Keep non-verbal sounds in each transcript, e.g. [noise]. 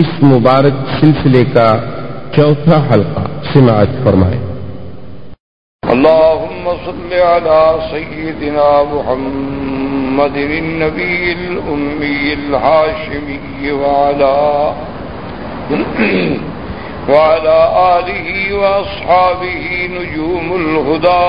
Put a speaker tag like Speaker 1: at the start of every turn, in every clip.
Speaker 1: اس مبارک سلسلے کا چوتھا حلقہ سماعت فرمائے۔
Speaker 2: اللهم صل على سيدنا محمد النبي الأمي الهاشمي وعلى وعلى آله وأصحابه نجوم الهدى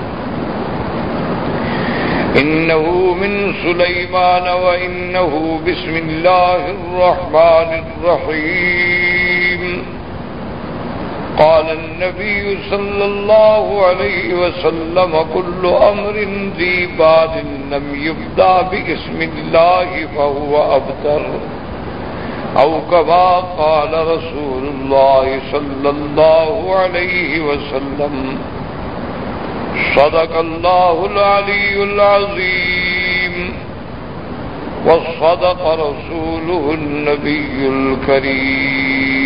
Speaker 2: إنه من سليمان وإنه بسم الله الرحمن الرحيم. قال النبي صلى الله عليه وسلم، كل أمر ذي بال لم يبدأ باسم الله فهو أبتر. أو كما قال رسول الله صلى الله عليه وسلم صدق الله العلي العظيم وصدق رسوله النبي الكريم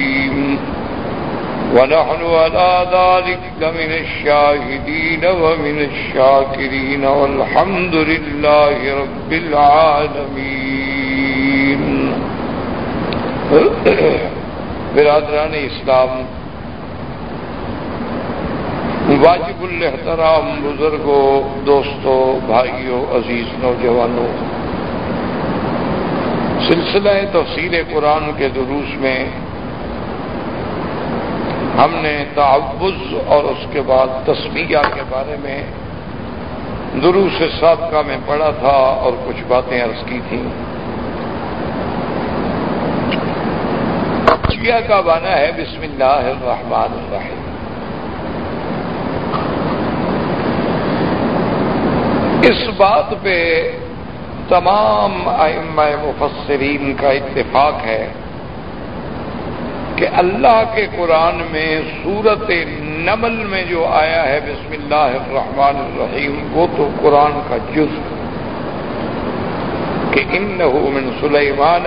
Speaker 2: ونحن على ذلك من الشاهدين ومن الشاكرين والحمد لله رب العالمين [coughs] برادران اسلام واجب الاحترام بزرگوں، دوستوں، بھائیوں، عزیز نوجوانوں۔ سلسلہ تفصیل قرآن کے دروس میں ہم نے تعوض اور اس کے بعد تسمیہ کے بارے میں دروس سابقہ میں پڑھا تھا اور کچھ باتیں عرض کی تھیں۔ تسمیہ کا بانا ہے بسم اللہ الرحمن الرحیم۔ اس بات پہ تمام ائمہ مفسرین کا اتفاق ہے کہ اللہ کے قرآن میں صورت نمل میں جو آیا ہے بسم اللہ الرحمن الرحیم، وہ تو قرآن کا جز کہ ان من سلیمان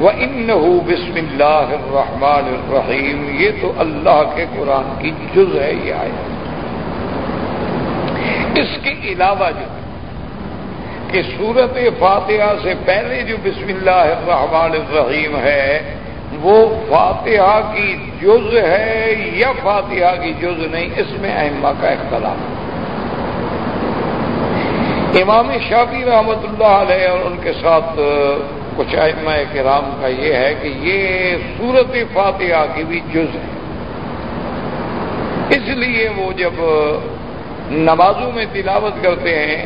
Speaker 2: و ان بسم اللہ الرحمن الرحیم، یہ تو اللہ کے قرآن کی جز ہے، یہ آیا اس کے علاوہ جو کہ صورت فاتحہ سے پہلے جو بسم اللہ الرحمن الرحیم ہے، وہ فاتحہ کی جز ہے یا فاتحہ کی جز نہیں، اس میں اہما کا اختلاف امام شافی رحمۃ اللہ علیہ اور ان کے ساتھ کچھ ائمہ کرام کا یہ ہے کہ یہ صورت فاتحہ کی بھی جز ہے۔ اس لیے وہ جب نمازوں میں تلاوت کرتے ہیں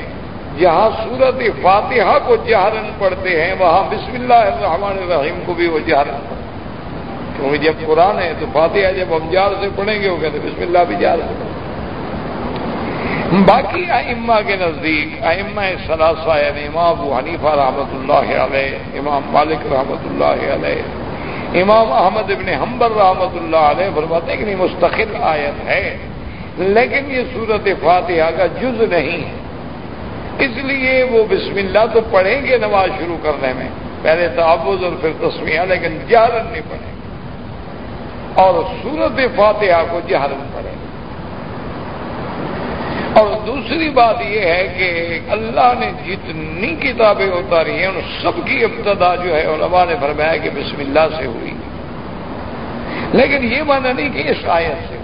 Speaker 2: جہاں صورت فاتحہ کو جہرن پڑھتے ہیں، وہاں بسم اللہ الرحمن الرحیم کو بھی وہ جہرن پڑھتے ہیں۔ کیونکہ جب قرآن ہے تو فاتحہ جب ہم جار سے پڑھیں گے، وہ کہتے بسم اللہ بھی جار سے باقی ائمہ کے نزدیک، ائمہ ثلاثہ یعنی امام ابو حنیفہ رحمۃ اللہ علیہ، امام مالک رحمۃ اللہ علیہ، امام احمد ابن حمبر رحمۃ اللہ علیہ، فرماتے ہیں کہ نہیں، مستقل آیت ہے۔ لیکن یہ صورت فاتحہ کا جز نہیں ہے۔ اس لیے وہ بسم اللہ تو پڑھیں گے نماز شروع کرنے میں۔ پہلے تعوض اور پھر تسمیہ، لیکن جہرن نہیں پڑھیں گے۔ اور صورت فاتحہ کو جہرن پڑھیں گے۔ اور دوسری بات یہ ہے کہ اللہ نے جتنی کتابیں اتاری ہیں، ان سب کی ابتدا جو ہے، علماء نے فرمایا کہ بسم اللہ سے ہوئی۔ لیکن یہ مانا نہیں کہ اس آیت سے۔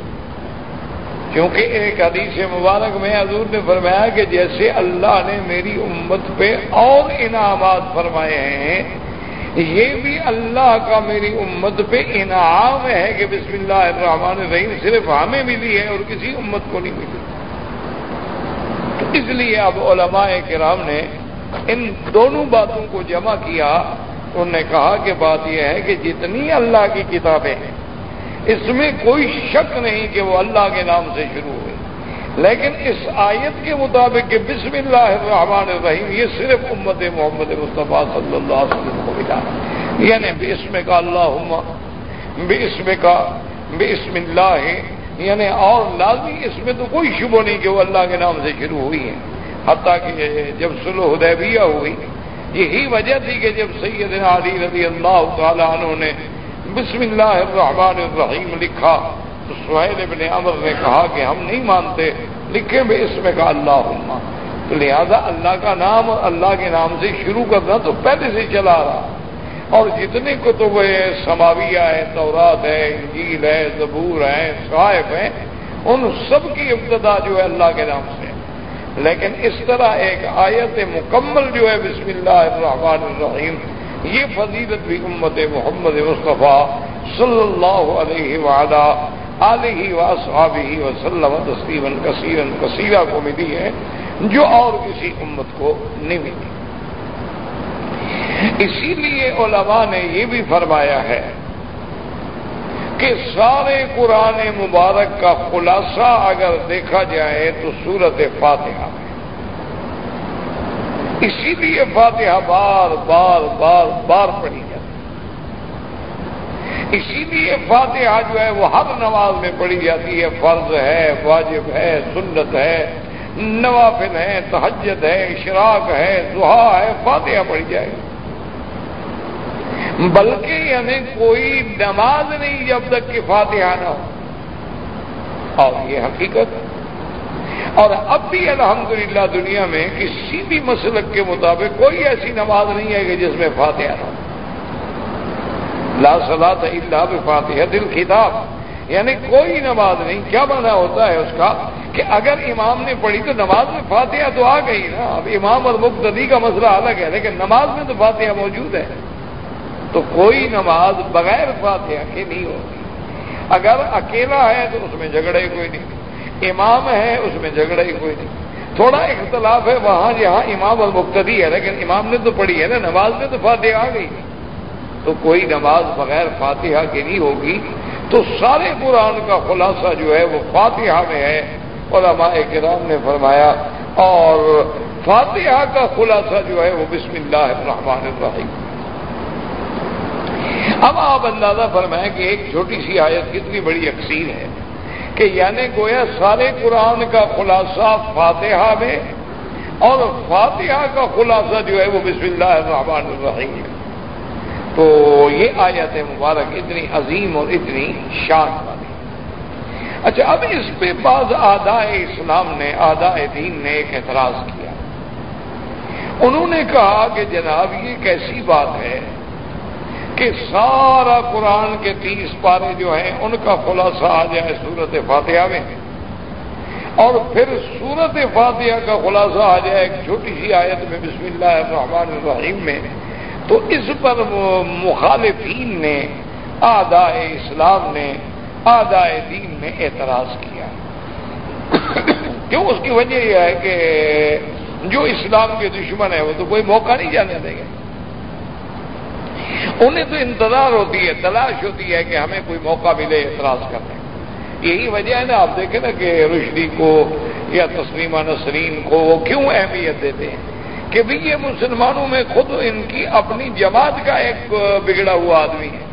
Speaker 2: کیونکہ ایک حدیث مبارک میں حضور نے فرمایا کہ جیسے اللہ نے میری امت پہ اور انعامات فرمائے ہیں، یہ بھی اللہ کا میری امت پہ انعام ہے کہ بسم اللہ الرحمن الرحیم صرف ہمیں ملی ہے اور کسی امت کو نہیں ملی۔ تو اس لیے اب علماء کرام نے ان دونوں باتوں کو جمع کیا، انہوں نے کہا کہ بات یہ ہے کہ جتنی اللہ کی کتابیں ہیں اس میں کوئی شک نہیں کہ وہ اللہ کے نام سے شروع ہوئی لیکن اس آیت کے مطابق کہ بسم اللہ الرحمن الرحیم، یہ صرف امت محمد مصطفیٰ صلی اللہ علیہ وسلم کو ملا۔ یعنی بسم کا اللہ بسم کا بسم اللہ یعنی اور لازمی اس میں تو کوئی شبہ نہیں کہ وہ اللہ کے نام سے شروع ہوئی ہے حتیٰ کہ جب سلو حدیبیہ ہوئی، یہی وجہ تھی کہ جب سیدنا علی رضی اللہ تعالیٰ عنہ نے بسم اللہ الرحمن الرحیم لکھا تو سہیل ابن عمر نے کہا کہ ہم نہیں مانتے لکھے میں اس میں کہا اللہ تو لہذا اللہ کا نام، اللہ کے نام سے شروع کرنا تو پہلے سے چلا رہا۔ اور جتنے کتب ہیں، سماویہ ہے تورات ہے انجیل ہے زبور ہے صاحب ہیں، ان سب کی ابتدا جو ہے اللہ کے نام سے۔ لیکن اس طرح ایک آیت مکمل جو ہے، بسم اللہ الرحمن الرحیم یہ فضیلت بھی امت محمد مصطفیٰ صلی اللہ علیہ وعلا علیہ و وسلم تسلیم کثیر کثیرہ کو ملی ہے، جو اور کسی امت کو نہیں ملی۔ اسی لیے علماء نے یہ بھی فرمایا ہے کہ سارے قرآن مبارک کا خلاصہ اگر دیکھا جائے تو صورت فاتحہ۔ میں اسی لیے فاتحہ بار بار بار بار پڑھی جائے اسی لیے فاتحہ جو ہے وہ ہر نماز میں پڑھی جاتی ہے۔ فرض ہے، واجب ہے، سنت ہے، نوافل ہے تحجد ہے، اشراق ہے دہا ہے، فاتحہ پڑھی جائے۔ بلکہ یعنی کوئی نماز نہیں جب تک کہ فاتحہ نہ ہو۔ اور یہ حقیقت اور اب بھی الحمدللہ دنیا میں کسی بھی مسلک کے مطابق کوئی ایسی نماز نہیں ہے کہ جس میں فاتحہ نہ ہو۔ لا صلاح اللہ بفاتحہ دل خطاب۔ یعنی کوئی نماز نہیں۔ کیا مانا ہوتا ہے اس کا؟ کہ اگر امام نے پڑھی تو نماز میں فاتحہ تو آ گئی نا۔ اب امام اور مقتدی کا مسئلہ الگ ہے، لیکن نماز میں تو فاتحہ موجود ہے۔ تو کوئی نماز بغیر فاتحہ کے نہیں ہوتی۔ اگر اکیلا ہے تو اس میں جھگڑے کوئی نہیں۔ امام ہے، اس میں جھگڑے کوئی نہیں۔ تھوڑا اختلاف ہے، وہاں جہاں امام اور مقتدی ہے، لیکن امام نے تو پڑھی ہے نا، نماز میں تو فاتحہ آ گئی۔ تو کوئی نماز بغیر فاتحہ کی نہیں ہوگی۔ تو سارے قرآن کا خلاصہ جو ہے، وہ فاتحہ میں ہے۔ علماء کرام نے فرمایا، اور فاتحہ کا خلاصہ جو ہے، وہ بسم اللہ الرحمن الرحیم۔ اب آپ اندازہ فرمائیں کہ ایک چھوٹی سی آیت کتنی بڑی اکثیر ہے۔ کہ یعنی گویا سارے قرآن کا خلاصہ فاتحہ میں اور فاتحہ کا خلاصہ جو ہے وہ بسم اللہ الرحمن الرحیم ہے۔ تو یہ آیت مبارک اتنی عظیم اور اتنی شان والی۔ اچھا اب اس پہ بعض آدائے اسلام نے آدائے دین نے ایک اعتراض کیا۔ انہوں نے کہا کہ جناب یہ کیسی بات ہے کہ سارا قرآن کے تیس پارے جو ہیں، ان کا خلاصہ آ جائے صورت فاتحہ میں۔ اور پھر صورت فاتحہ کا خلاصہ آ جائے ایک چھوٹی سی آیت میں، بسم اللہ الرحمن الرحیم میں۔ تو اس پر مخالفین نے آدائے اسلام نے آدائے دین نے اعتراض کیا۔ کیوں؟ اس کی وجہ یہ ہے کہ جو اسلام کے دشمن ہے وہ تو کوئی موقع نہیں جانے دیں گے۔ انہیں تو انتظار ہوتی ہے، تلاش ہوتی ہے کہ ہمیں کوئی موقع ملے اعتراض کرنے یہی وجہ ہے نا، آپ دیکھیں نا کہ رشدی کو یا تسلیمہ نسرین کو وہ کیوں اہمیت دیتے ہیں؟ کہ بھی یہ مسلمانوں میں خود ان کی اپنی جماعت کا ایک بگڑا ہوا آدمی ہے۔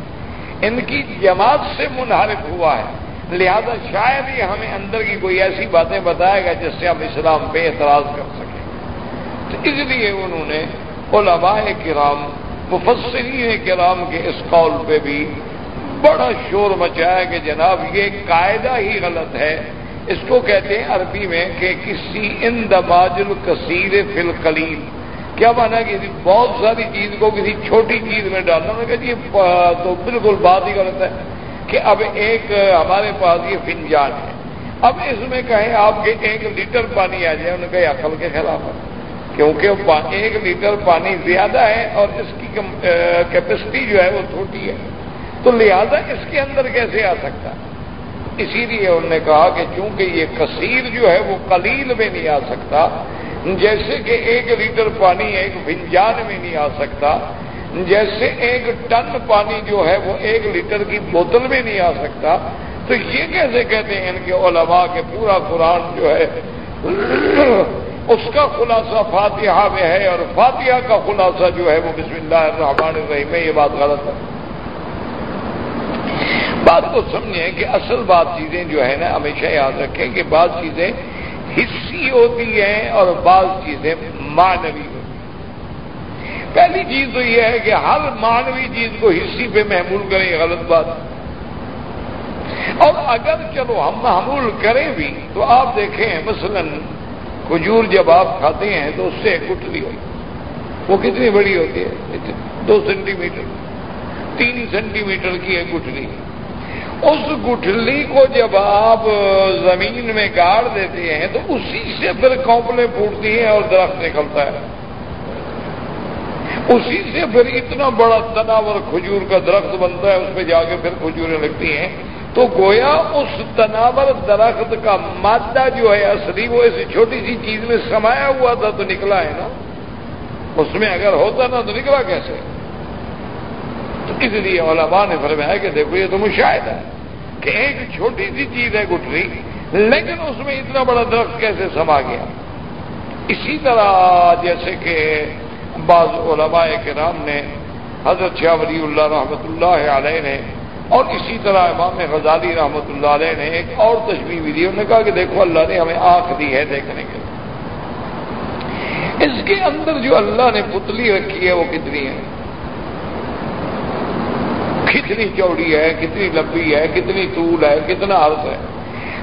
Speaker 2: ان کی جماعت سے منحرف ہوا ہے۔ لہذا شاید ہی ہمیں اندر کی کوئی ایسی باتیں بتائے گا جس سے ہم اسلام پہ اعتراض کر سکیں۔ تو اس لیے انہوں نے علماء کرام مفسرین کرام کے اس قول پہ بھی بڑا شور مچایا کہ جناب یہ قاعدہ ہی غلط ہے۔ اس کو کہتے ہیں عربی میں کہ کسی اندماج الکثیر فل قلیل کیا مانا کہ بہت ساری چیز کو کسی چھوٹی چیز میں ڈالنا؟ میں کہتی جی تو بالکل بات ہی غلط ہے کہ اب ایک ہمارے پاس یہ فنجان ہے۔ اب اس میں کہیں آپ کے ایک لیٹر پانی آ جائے، انہوں نے کہا عقل کے خلاف ہے۔ کیونکہ ایک لیٹر پانی زیادہ ہے اور اس کی کیپیسٹی جو ہے وہ چھوٹی ہے۔ تو لہذا اس کے اندر کیسے آ سکتا؟ اسی لیے انہوں نے کہا کہ چونکہ یہ کثیر جو ہے وہ قلیل میں نہیں آ سکتا، جیسے کہ ایک لیٹر پانی ایک فنجان میں نہیں آ سکتا، جیسے ایک ٹن پانی جو ہے وہ ایک لیٹر کی بوتل میں نہیں آ سکتا، تو یہ کیسے کہتے ہیں ان کے علماء کے پورا قرآن جو ہے اس کا خلاصہ فاتحہ میں ہے اور فاتحہ کا خلاصہ جو ہے وہ بسم اللہ الرحمن الرحیم میں یہ بات غلط ہے۔ بات کو سمجھیں کہ اصل بات چیزیں جو ہے نا ہمیشہ یاد رکھیں کہ بعض چیزیں حصی ہوتی ہیں اور بعض چیزیں مانوی ہوتی ہیں۔ پہلی چیز تو یہ ہے کہ ہر مانوی چیز کو حصی پہ محمول کریں یہ غلط بات اور اگر چلو ہم محمول کریں بھی تو آپ دیکھیں مثلا کھجور جب آپ کھاتے ہیں تو اس سے گٹھلی ہوئی۔ وہ کتنی بڑی ہوتی ہے؟ دو سینٹی میٹر تین سینٹی میٹر کی ہے گٹھلی اس گٹھلی کو جب آپ زمین میں گاڑ دیتے ہیں تو اسی سے پھر کونپلیں پھوٹتی ہیں اور درخت نکلتا ہے۔ اسی سے پھر اتنا بڑا تناور کھجور کا درخت بنتا ہے، اس پہ جا کے پھر کھجوریں لگتی ہیں۔ تو گویا اس تناور درخت کا مادہ جو ہے اصلی وہ ایسی چھوٹی سی چیز میں سمایا ہوا تھا تو نکلا ہے نا؟ اس میں اگر ہوتا نا تو نکلا کیسے؟ تو اس لیے علماء نے فرمایا کہ دیکھو یہ تو مشاہد ہے کہ ایک چھوٹی سی چیز ہے گٹری لیکن اس میں اتنا بڑا درخت کیسے سما گیا؟ اسی طرح جیسے کہ بعض علماء کرام نے حضرت شاہ ولی اللہ رحمۃ اللہ علیہ نے اور اسی طرح امام غزالی رحمۃ اللہ علیہ نے ایک اور تشبیح بھی دی، انہوں نے کہا کہ دیکھو اللہ نے ہمیں آنکھ دی ہے دیکھنے کے اس کے اندر جو اللہ نے پتلی رکھی ہے وہ کتنی ہے؟ کتنی چوڑی ہے، کتنی لمبی ہے، کتنی طول ہے، کتنا عرض ہے۔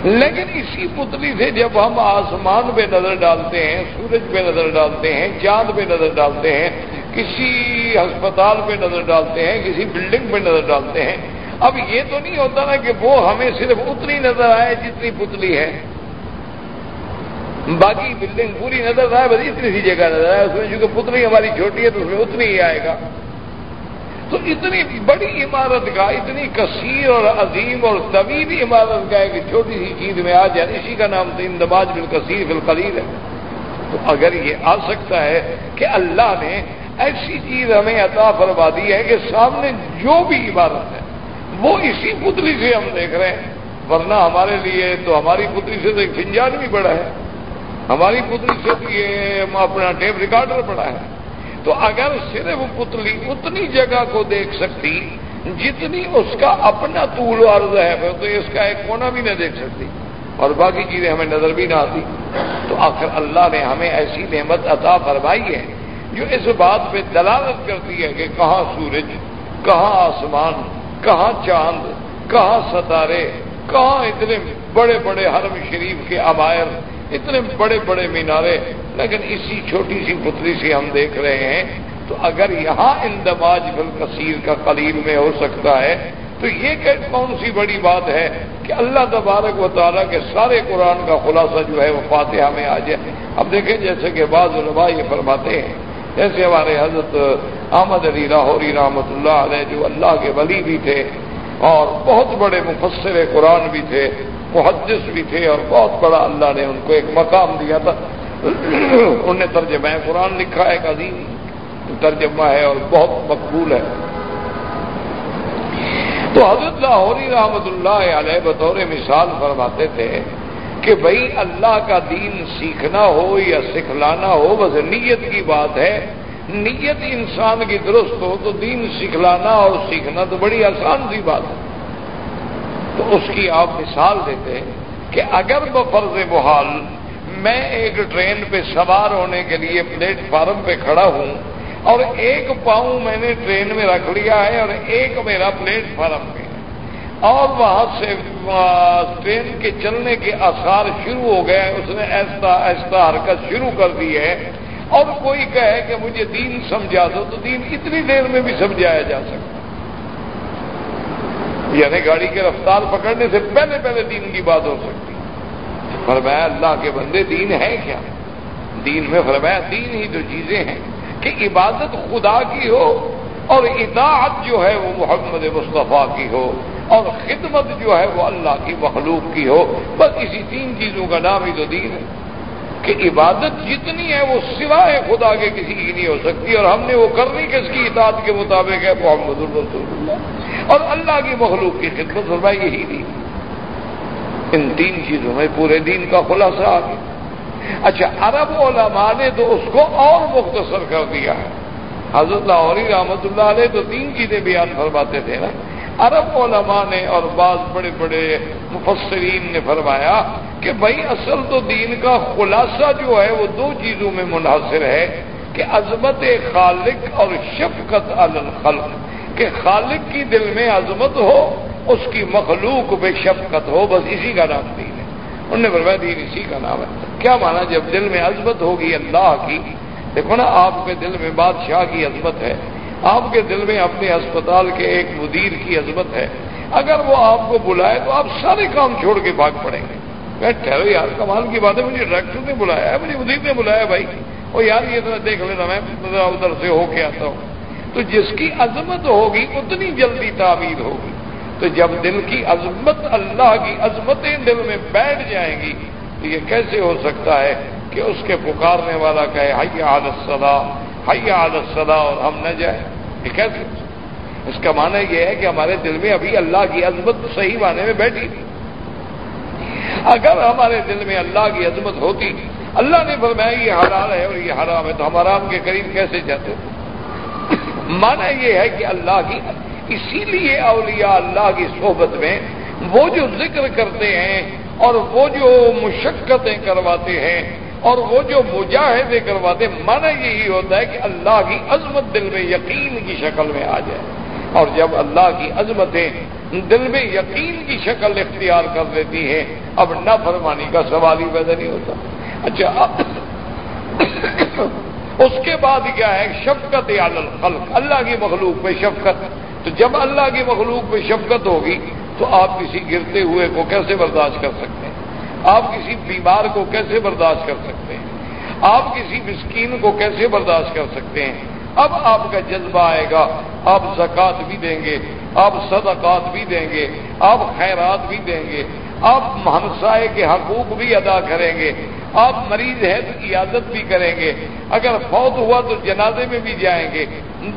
Speaker 2: لیکن اسی پتلی سے جب ہم آسمان پہ نظر ڈالتے ہیں، سورج پہ نظر ڈالتے ہیں، چاند پہ نظر ڈالتے ہیں، کسی ہسپتال پہ نظر ڈالتے ہیں، کسی بلڈنگ پہ نظر ڈالتے ہیں اب یہ تو نہیں ہوتا نا کہ وہ ہمیں صرف اتنی نظر آئے جتنی پتلی ہے۔ باقی بلڈنگ پوری نظر آئے، بس اتنی سی جگہ نظر آئے۔ اس میں چونکہ پتلی ہماری چھوٹی ہے تو اس میں اتنی ہی آئے گا۔ تو اتنی بڑی عمارت کا، اتنی کثیر اور عظیم اور طویل عمارت کا ایک چھوٹی سی چیز میں آ جائے اسی کا نام تو اندماج بال کثیر بالقلیل ہے۔ تو اگر یہ آ سکتا ہے کہ اللہ نے ایسی چیز ہمیں عطا فرما دی ہے کہ سامنے جو بھی عبادت ہے وہ اسی پتلی سے ہم دیکھ رہے ہیں۔ ورنہ ہمارے لیے تو ہماری پتلی سے تو ایک فنجان بھی بڑا ہے۔ ہماری پتلی سے تو یہ اپنا ٹیپ ریکارڈر بڑا ہے۔ تو اگر صرف پتلی اتنی جگہ کو دیکھ سکتی، جتنی اس کا اپنا طول عرض ہے تو اس کا ایک کونا بھی نہ دیکھ سکتی۔ اور باقی چیزیں ہمیں نظر بھی نہ آتی۔ تو آخر اللہ نے ہمیں ایسی نعمت عطا فرمائی ہے جو اس بات پہ دلالت کرتی ہے کہ کہاں سورج، کہاں آسمان کہاں چاند، کہاں ستارے، کہاں اتنے بڑے بڑے حرم شریف کے عمائر اتنے بڑے بڑے مینارے، لیکن اسی چھوٹی سی پتلی سے ہم دیکھ رہے ہیں، تو اگر یہاں اندماج بل کثیر کا قلیل میں ہو سکتا ہے، تو یہ کہ کون سی بڑی بات ہے کہ اللہ تبارک و تعالیٰ کے سارے قرآن کا خلاصہ جو ہے وہ فاتحہ میں آ جائے۔ اب دیکھیں جیسے کہ بعض علماء یہ فرماتے ہیں، جیسے ہمارے حضرت احمد علی لاہوری رحمۃ اللہ علیہ جو اللہ کے ولی بھی تھے اور بہت بڑے مفسر قرآن بھی تھے، محدث بھی تھے اور بہت بڑا اللہ نے ان کو ایک مقام دیا تھا۔ انہوں نے ترجمہ قرآن لکھا ہے ایک عظیم ترجمہ ہے اور بہت مقبول ہے۔ تو حضرت لاہوری رحمۃ اللہ علیہ بطور مثال فرماتے تھے کہ بھائی اللہ کا دین سیکھنا ہو یا سکھلانا ہو، بس نیت کی بات ہے نیت انسان کی درست ہو تو دین سکھلانا اور سیکھنا تو بڑی آسان سی بات ہے۔ تو اس کی آپ مثال دیتے ہیں کہ اگر بفرض بحال میں ایک ٹرین پہ سوار ہونے کے لیے پلیٹ فارم پہ کھڑا ہوں اور ایک پاؤں میں نے ٹرین میں رکھ لیا ہے اور ایک میرا پلیٹ فارم پہ۔ اور وہاں سے ٹرین کے چلنے کے آثار شروع ہو گئے، اس نے ایسا ایسا حرکت شروع کر دی ہے اور کوئی کہے کہ مجھے دین سمجھا دو، تو دین اتنی دیر میں بھی سمجھایا جا سکتا یعنی گاڑی کے رفتار پکڑنے سے پہلے پہلے دین کی بات ہو سکتی پر میں اللہ کے بندے دین ہے کیا؟ دین میں فرمایا دین ہی جو چیزیں ہیں کہ عبادت خدا کی ہو اور اطاعت جو ہے وہ محمد مصطفیٰ کی ہو اور خدمت جو ہے وہ اللہ کی مخلوق کی ہو۔ بس اسی تین چیزوں کا نام ہی تو دین ہے۔ کہ عبادت جتنی ہے وہ سوائے خدا کے کسی کی نہیں ہو سکتی، اور ہم نے وہ کرنی کس کی؟ اطاعت کے مطابق ہے محمد الرسول اللہ۔ اور اللہ کی مخلوق کی خدمت فرمائی یہی دین ان تین چیزوں میں پورے دین کا خلاصہ آ گیا۔ اچھا عرب علماء نے تو اس کو اور مختصر کر دیا ہے۔ حضرت لاہوری رحمت اللہ علیہ تو تین چیزیں بیان فرماتے تھے نا۔ عرب علماء نے اور بعض بڑے بڑے مفسرین نے فرمایا کہ بھائی اصل تو دین کا خلاصہ جو ہے وہ دو چیزوں میں منحصر ہے کہ عظمت خالق اور شفقت الخلق، کہ خالق کی دل میں عظمت ہو، اس کی مخلوق بے شفقت ہو، بس اسی کا نام دین ہے۔ انہوں نے فرمایا دین اسی کا نام ہے۔ کیا مانا جب دل میں عظمت ہوگی اللہ کی؟ دیکھو نا، آپ کے دل میں بادشاہ کی عظمت ہے۔ آپ کے دل میں اپنے اسپتال کے ایک مدیر کی عظمت ہے۔ اگر وہ آپ کو بلائے تو آپ سارے کام چھوڑ کے بھاگ پڑیں گے۔ میں ٹھہرو یار کمال کی بات ہے مجھے ڈاکٹر نے بلایا ہے، مجھے مدیر نے بلایا بھائی۔ وہ یار یہ ذرا دیکھ لینا، میں ادھر سے ہو کے آتا ہوں۔ تو جس کی عظمت ہوگی اتنی جلدی تعمیر ہوگی۔ تو جب دل کی عظمت اللہ کی عظمتیں دل میں بیٹھ جائیں گی، تو یہ کیسے ہو سکتا ہے کہ اس کے پکارنے والا کہے حیا عادت صدا حیا عادت صدا اور ہم نہ جائیں یہ کیسے اس کا معنی یہ ہے کہ ہمارے دل میں ابھی اللہ کی عظمت صحیح معنی میں بیٹھی۔ تھی اگر ہمارے دل میں اللہ کی عظمت ہوتی، اللہ نے فرمایا یہ حلال ہے اور یہ حرام ہے، تو ہم آرام کے قریب کیسے جاتے؟ مانا یہ ہے کہ اللہ کی، اسی لیے اولیاء اللہ کی صحبت میں وہ جو ذکر کرتے ہیں اور وہ جو مشقتیں کرواتے ہیں اور وہ جو مجاہدے کرواتے ہیں مانا یہی ہوتا ہے کہ اللہ کی عظمت دل میں یقین کی شکل میں آ جائے۔ اور جب اللہ کی عظمتیں دل میں یقین کی شکل اختیار کر لیتی ہیں، اب نہ فرمانی کا سوال ہی پیدا نہیں ہوتا۔ اچھا اس کے بعد کیا ہے؟ شفقت الخلق، اللہ کی مخلوق پہ شفقت۔ تو جب اللہ کی مخلوق پہ شفقت ہوگی، تو آپ کسی گرتے ہوئے کو کیسے برداشت کر سکتے ہیں؟ آپ کسی بیمار کو کیسے برداشت کر سکتے ہیں؟ آپ کسی مسکین کو کیسے برداشت کر سکتے ہیں؟ اب آپ کا جذبہ آئے گا آپ زکوٰۃ بھی دیں گے آپ صدقات بھی دیں گے آپ خیرات بھی دیں گے آپ ہمسائے کے حقوق بھی ادا کریں گے آپ مریض ہیں تو عیادت بھی کریں گے، اگر فوت ہوا تو جنازے میں بھی جائیں گے،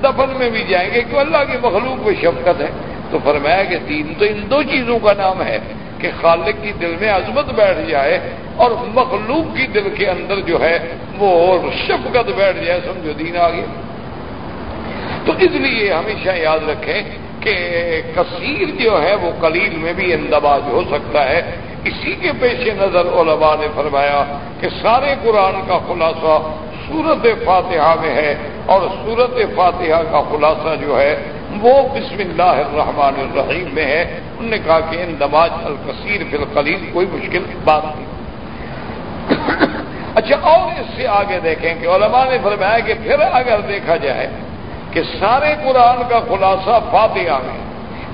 Speaker 2: دفن میں بھی جائیں گے، کیوں اللہ کی مخلوق میں شفقت ہے؟ تو فرمایا کہ تین تو ان دو چیزوں کا نام ہے کہ خالق کی دل میں عظمت بیٹھ جائے اور مخلوق کی دل کے اندر جو ہے وہ شفقت بیٹھ جائے، سمجھو دین آگے۔ تو اس لیے ہمیشہ یاد رکھیں کہ کثیر جو ہے وہ قلیل میں بھی اندباز ہو سکتا ہے۔ اسی کے پیش نظر علماء نے فرمایا کہ سارے قرآن کا خلاصہ سورت فاتحہ میں ہے اور سورت فاتحہ کا خلاصہ جو ہے وہ بسم اللہ الرحمن الرحیم میں ہے۔ انہوں نے کہا کہ اندباز الکثیر فی القلیل کوئی مشکل بات نہیں۔ [coughs] اچھا اور اس سے آگے دیکھیں کہ علماء نے فرمایا کہ پھر اگر دیکھا جائے کہ سارے قرآن کا خلاصہ فاتحہ میں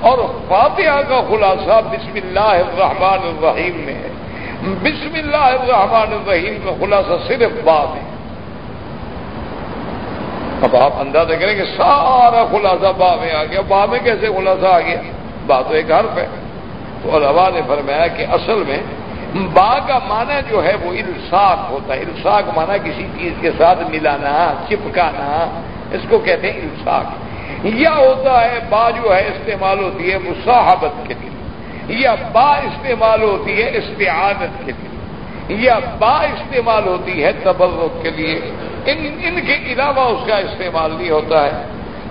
Speaker 2: اور فاتحہ کا خلاصہ بسم اللہ الرحمن الرحیم میں ہے۔ بسم اللہ الرحمن الرحیم کا خلاصہ صرف بات ہے اب آپ اندازہ کریں کہ سارا خلاصہ با میں آ گیا۔ با میں کیسے خلاصہ آ گیا؟ با تو ایک حرف ہے۔ تو علماء نے فرمایا کہ اصل میں با کا معنی جو ہے وہ الساق ہوتا ہے۔ الساق معنی کسی چیز کے ساتھ ملانا، چپکانا اس کو کہتے ہیں الساق یا ہوتا ہے با جو ہے استعمال ہوتی ہے مصاحبت کے لیے. یا با استعمال ہوتی ہے استعادت کے لیے. یا با استعمال ہوتی ہے تبرک کے لیے. ان ان کے علاوہ اس کا استعمال نہیں ہوتا ہے.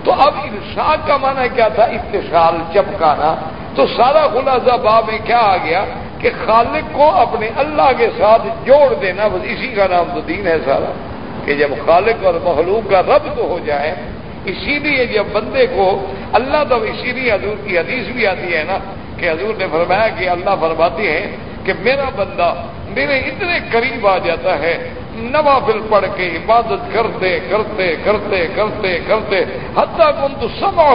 Speaker 2: تو اب الساق کا معنی کیا تھا؟ اتصال، چپکانا. تو سارا خلاصہ با میں کیا آ گیا؟ کہ خالق کو اپنے اللہ کے ساتھ جوڑ دینا، بس اسی کا نام تو دین ہے سارا. کہ جب خالق اور مخلوق کا رب تو ہو جائے، اسی لیے جب بندے کو اللہ تو اسی لیے حضور کی حدیث بھی آتی ہے نا، کہ حضور نے فرمایا کہ اللہ فرماتے ہیں کہ میرا بندہ میرے اتنے قریب آ جاتا ہے، نوافل پڑھ کے عبادت کرتے کرتے کرتے کرتے کرتے، حتیٰ کن تو سما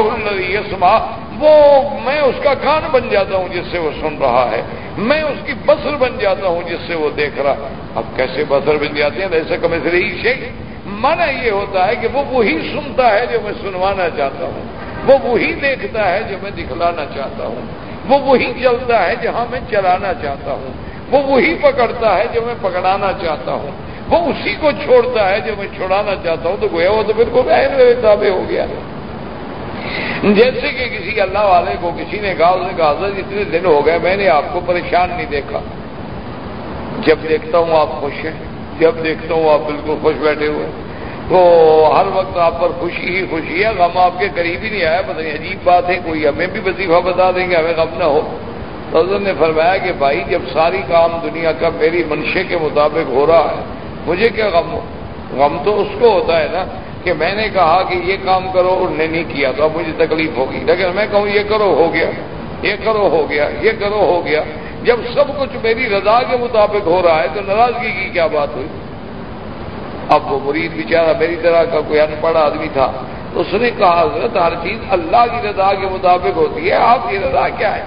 Speaker 2: یسما وہ میں اس کا کان بن جاتا ہوں جس سے وہ سن رہا ہے۔ میں اس کی بسر بن جاتا ہوں جس سے وہ دیکھ رہا۔ اب کیسے بسر بن جاتے ہیں؟ ایسے کم سے رہی شیخ مانا یہ ہوتا ہے کہ وہ وہی سنتا ہے جو میں سنوانا چاہتا ہوں۔ وہ وہی دیکھتا ہے جو میں دکھلانا چاہتا ہوں۔ وہ وہی چلتا ہے جہاں میں چلانا چاہتا ہوں۔ وہ وہی پکڑتا ہے جو میں پکڑانا چاہتا ہوں۔ وہ اسی کو چھوڑتا ہے جو میں چھوڑانا چاہتا ہوں۔ تو گویا وہ تو پھر کو میرے تابع ہو گیا۔ جیسے کہ کسی اللہ والے کو کسی نے کہا، اس نے کہا، حضرت اتنے دن ہو گئے، میں نے آپ کو پریشان نہیں دیکھا۔ جب دیکھتا ہوں آپ خوش ہیں، جب دیکھتا ہوں آپ بالکل خوش بیٹھے ہوئے تو ہر وقت آپ پر خوشی ہی خوشی ہے، غم آپ کے قریب ہی نہیں آیا، پتہ نہیں، عجیب بات ہے، کوئی ہمیں بھی وظیفہ بتا دیں گے، ہمیں غم نہ ہو۔ تو حضرت نے فرمایا کہ بھائی، جب ساری کام دنیا کا میری منشے کے مطابق ہو رہا ہے، مجھے کیا غم ہو؟ غم تو اس کو ہوتا ہے نا۔ کہ میں نے کہا کہ یہ کام کرو اور نے نہیں کیا تو اب مجھے تکلیف ہوگی۔ لیکن میں کہوں یہ کرو ہو گیا۔ یہ کرو ہو گیا۔ یہ کرو ہو گیا۔ جب سب کچھ میری رضا کے مطابق ہو رہا ہے تو ناراضگی کی کیا بات ہوئی؟ اب وہ مرید بیچارہ میری طرح کا کوئی ان پڑھ آدمی تھا۔ تو اس نے کہا، حضرت، ہر چیز اللہ کی رضا کے مطابق ہوتی ہے۔ آپ کی رضا کیا ہے؟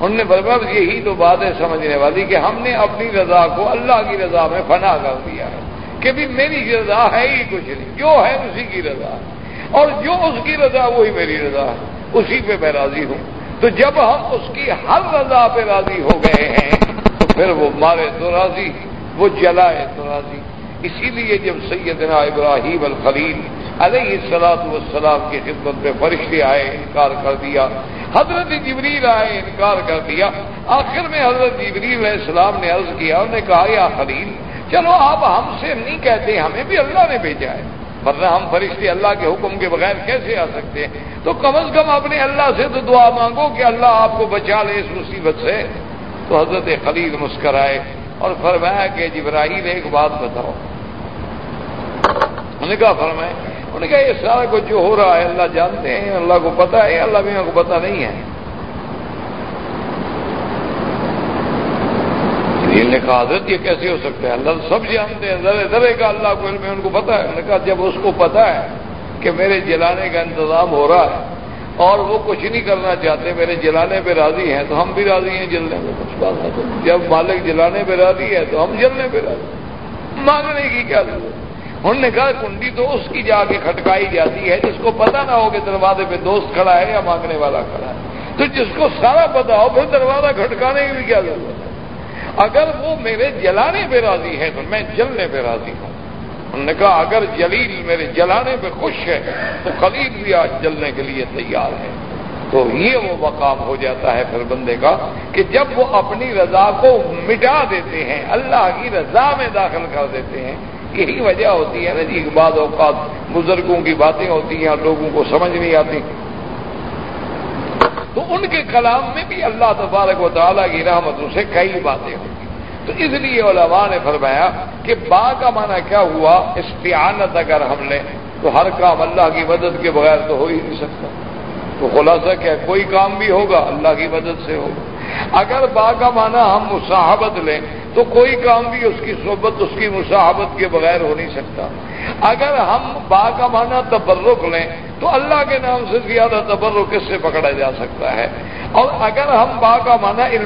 Speaker 2: انہوں نے بربا یہی تو بات ہے سمجھنے والی کہ ہم نے اپنی رضا کو اللہ کی رضا میں فنا کر دیا ہے۔ کہ بھی میری رضا ہے ہی کچھ نہیں۔ جو ہے اسی کی رضا اور جو اس کی رضا وہی میری رضا ہے۔ اسی پہ میں راضی ہوں۔ تو جب ہم اس کی ہر رضا پہ راضی ہو گئے ہیں، تو پھر وہ مارے تو راضی، وہ جلائے تو راضی۔ اسی لیے جب سیدنا ابراہیم الخلیل علیہ السلاط والسلام کی خدمت میں فرشتے آئے، انکار کر دیا حضرت جبریل آئے انکار کر دیا۔ آخر میں حضرت جبریل علیہ السلام نے عرض کیا، انہوں نے کہا، یا خلیل، چلو آپ ہم سے نہیں کہتے، ہمیں بھی اللہ نے بھیجا ہے۔ ورنہ ہم فرشتے اللہ کے حکم کے بغیر کیسے آ سکتے ہیں؟ تو کم از کم اپنے اللہ سے تو دعا مانگو کہ اللہ آپ کو بچا لے اس مصیبت سے۔ تو حضرت خلیل مسکرائے اور فرمایا کہ جبراہیل ایک بات بتاؤ۔ انہوں نے کہا فرمائے انہوں نے کہا، یہ سارا کچھ جو ہو رہا ہے اللہ جانتے ہیں، اللہ کو پتا ہے، اللہ بھی کو پتا نہیں ہے۔ نے کہا، حضرت یہ کیسے ہو سکتا ہے؟ اللہ سب جانتے ہیں، ذرے ذرے کا اللہ کو علم ہے، ان کو پتا ہے۔ انہوں نے کہا، جب اس کو پتا ہے کہ میرے جلانے کا انتظام ہو رہا ہے اور وہ کچھ نہیں کرنا چاہتے، میرے جلانے پہ راضی ہیں، تو ہم بھی راضی ہیں جلنے میں۔ کچھ بات ہے جب مالک جلانے پہ راضی ہے، تو ہم جلنے پہ راضی مانگنے کی کیا ضرورت؟ انہوں نے کہا کنڈی تو اس کی جا کے کھٹکائی جاتی ہے، جس کو پتا نہ ہو کہ دروازے پہ دوست کھڑا ہے یا مانگنے والا کھڑا ہے۔ تو جس کو سارا پتا ہو، پھر دروازہ کھٹکانے کی بھی کیا ضرورت ہے؟ اگر وہ میرے جلانے پہ راضی ہے تو میں جلنے پہ راضی ہوں۔ انہوں نے کہا، اگر جلیل میرے جلانے پہ خوش ہے تو خلیل بھی آج جلنے کے لیے تیار ہے۔ تو یہ وہ مقام ہو جاتا ہے پھر بندے کا کہ جب وہ اپنی رضا کو مٹا دیتے ہیں، اللہ کی رضا میں داخل کر دیتے ہیں یہی وجہ ہوتی ہے نا جی بعض اوقات بزرگوں کی باتیں ہوتی ہیں اور لوگوں کو سمجھ نہیں آتی۔ تو ان کے کلام میں بھی اللہ تبارک و تعالیٰ کی رحمتوں سے کئی باتیں ہوتی تو اس لیے علماء نے فرمایا کہ با کا معنی کیا ہوا، استعانت اگر ہم لیں تو ہر کام اللہ کی مدد کے بغیر تو ہو ہی نہیں سکتا۔ تو خلاصہ کیا، کوئی کام بھی ہوگا اللہ کی مدد سے ہوگا۔ اگر با کا معنی ہم مصاحبت لیں تو کوئی کام بھی اس کی صحبت، اس کی مصاحبت کے بغیر ہو نہیں سکتا۔ اگر ہم با کا معنی تبرک لیں، تو اللہ کے نام سے زیادہ تبرک کس سے پکڑا جا سکتا ہے؟ اور اگر ہم با کا معنی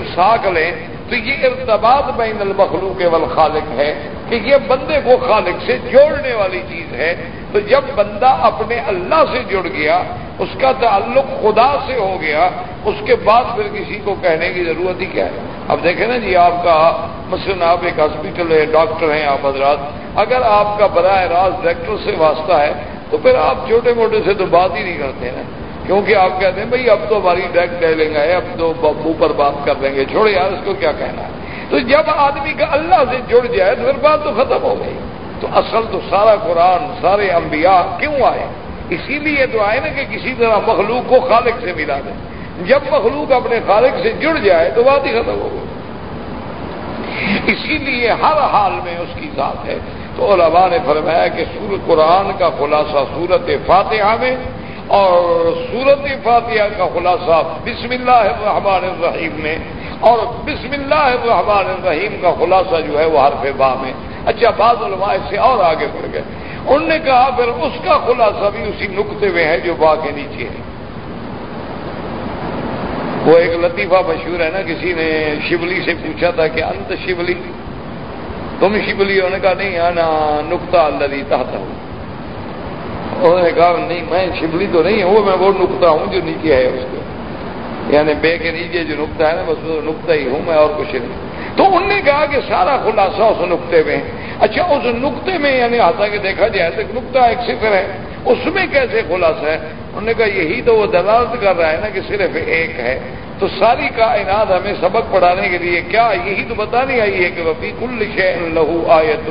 Speaker 2: لیں، تو یہ ارتباط بین المخلوق والخالق ہے کہ یہ بندے کو خالق سے جوڑنے والی چیز ہے۔ تو جب بندہ اپنے اللہ سے جڑ گیا، اس کا تعلق خدا سے ہو گیا، اس کے بعد پھر کسی کو کہنے کی ضرورت ہی کیا ہے؟ اب دیکھیں نا جی آپ کا مثلاً آپ ایک ہاسپٹل ہے ڈاکٹر ہیں آپ حضرات۔ اگر آپ کا براہ راست ڈاکٹر سے واسطہ ہے، تو پھر آپ چھوٹے موٹے سے تو بات ہی نہیں کرتے ہیں کیونکہ آپ کہتے ہیں، بھائی، اب تو ہماری ڈیک لے لیں گے، اب تو منہ پر بات کر لیں گے۔ چھوڑے یار، اس کو کیا کہنا ہے؟ تو جب آدمی کا اللہ سے جڑ جائے، تو پھر بات تو ختم ہو گئی۔ تو اصل تو سارا قرآن، سارے انبیاء کیوں آئے؟ اسی لیے تو آئے نا کہ کسی طرح مخلوق کو خالق سے ملا دیں جب مخلوق اپنے خالق سے جڑ جائے تو بات ہی ختم ہو گئی۔ اسی لیے ہر حال میں اس کی ذات ہے۔ تو علماء نے فرمایا کہ سور قرآن کا خلاصہ سورت فاتحہ میں اور سورت فاتحہ کا خلاصہ بسم اللہ الرحمن الرحیم میں اور بسم اللہ الرحمن الرحیم کا خلاصہ جو ہے وہ حرف با میں۔ اچھا بعض علماء سے اور آگے بڑھ گئے۔ انہوں نے کہا، پھر اس کا خلاصہ بھی اسی نقطے میں ہے جو با کے نیچے ہے۔ وہ ایک لطیفہ مشہور ہے نا، کسی نے شبلی سے پوچھا تھا کہ انت شبلی؟ تم شبلی؟ ہونے کا نہیں آنا نقطہ اللہ تحت ہوں انہوں نے کہا، نہیں، میں شبلی تو نہیں ہوں میں وہ نقطہ ہوں جو نیچے ہے اس کو یعنی بے کے نیچے جو نقطہ ہے نا، بس وہ نقطہ ہی ہوں، میں اور کچھ نہیں۔ تو انہوں نے کہا کہ سارا خلاصہ اس نقطے میں اچھا اس نقطے میں یعنی آتا کہ دیکھا جائے تو نقطہ ایک صفر ہے۔ اس میں کیسے خلاصہ ہے؟ انہوں نے کہا، یہی تو وہ دلالت کر رہا ہے نا کہ صرف ایک ہے۔ تو ساری کائنات ہمیں سبق پڑھانے کے لیے کیا یہی تو بتانی نہیں آئی ہے کہ وفی کل شہ لہو آیت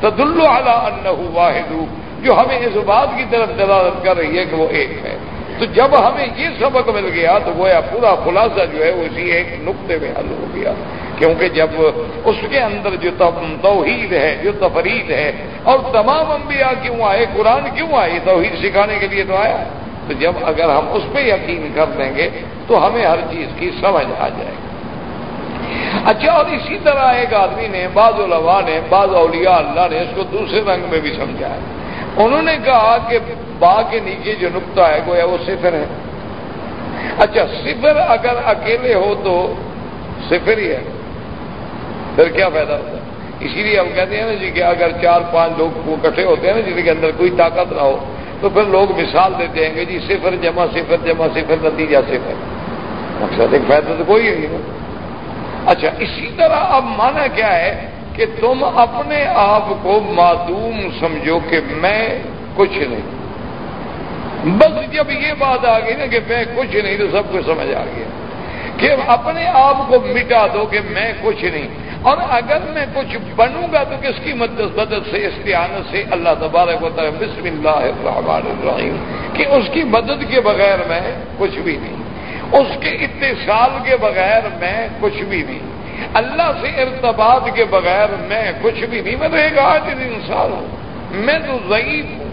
Speaker 2: تدل اللہ واحد، جو ہمیں اس بات کی طرف دلالت کر رہی ہے کہ وہ ایک ہے۔ تو جب ہمیں یہ سبق مل گیا تو وہ پورا خلاصہ جو ہے اسی ایک نقطے میں حل ہو گیا۔ کیونکہ جب اس کے اندر جو توحید ہے، جو تفرید ہے، اور تمام انبیاء کیوں آئے، قرآن کیوں آئے، توحید سکھانے کے لیے تو آیا۔ تو جب اگر ہم اس پہ یقین کر لیں گے تو ہمیں ہر چیز کی سمجھ آ جائے گی۔ اچھا اور اسی طرح ایک آدمی نے، بعض علماء نے، بعض اولیاء اللہ نے اس کو دوسرے رنگ میں بھی سمجھا ہے انہوں نے کہا کہ با کے نیچے جو نقطہ ہے گویا وہ صفر ہے۔ اچھا صفر اگر اکیلے ہو تو صفر ہی ہے۔ پھر کیا فائدہ ہوتا ہے؟ اسی لیے ہم کہتے ہیں نا جی کہ اگر چار پانچ لوگ اکٹھے ہوتے ہیں نا، جن کے اندر کوئی طاقت نہ ہو، تو پھر لوگ مثال دیتے ہیں کہ جی صفر جمع صفر جمع صفر نتیجہ صفر۔ مقصد ایک فائدہ تو کوئی نہیں۔ اچھا اسی طرح اب مانا کیا ہے؟ کہ تم اپنے آپ کو معدوم سمجھو کہ میں کچھ نہیں۔ بس جب یہ بات آ گئی نا کہ میں کچھ نہیں تو سب کچھ سمجھ آ گیا۔ کہ اپنے آپ کو مٹا دو کہ میں کچھ نہیں۔ اور اگر میں کچھ بنوں گا تو کس کی مدد مدد سے استعانت سے اللہ تبارک و تعالیٰ بسم اللہ الرحمن الرحیم کہ اس کی مدد کے بغیر میں کچھ بھی نہیں۔ اس کے اتصال کے بغیر میں کچھ بھی نہیں۔ اللہ سے ارتباط کے بغیر میں کچھ بھی نہیں، میں تو ایک آج انسان ہوں، میں تو ضعیف ہوں،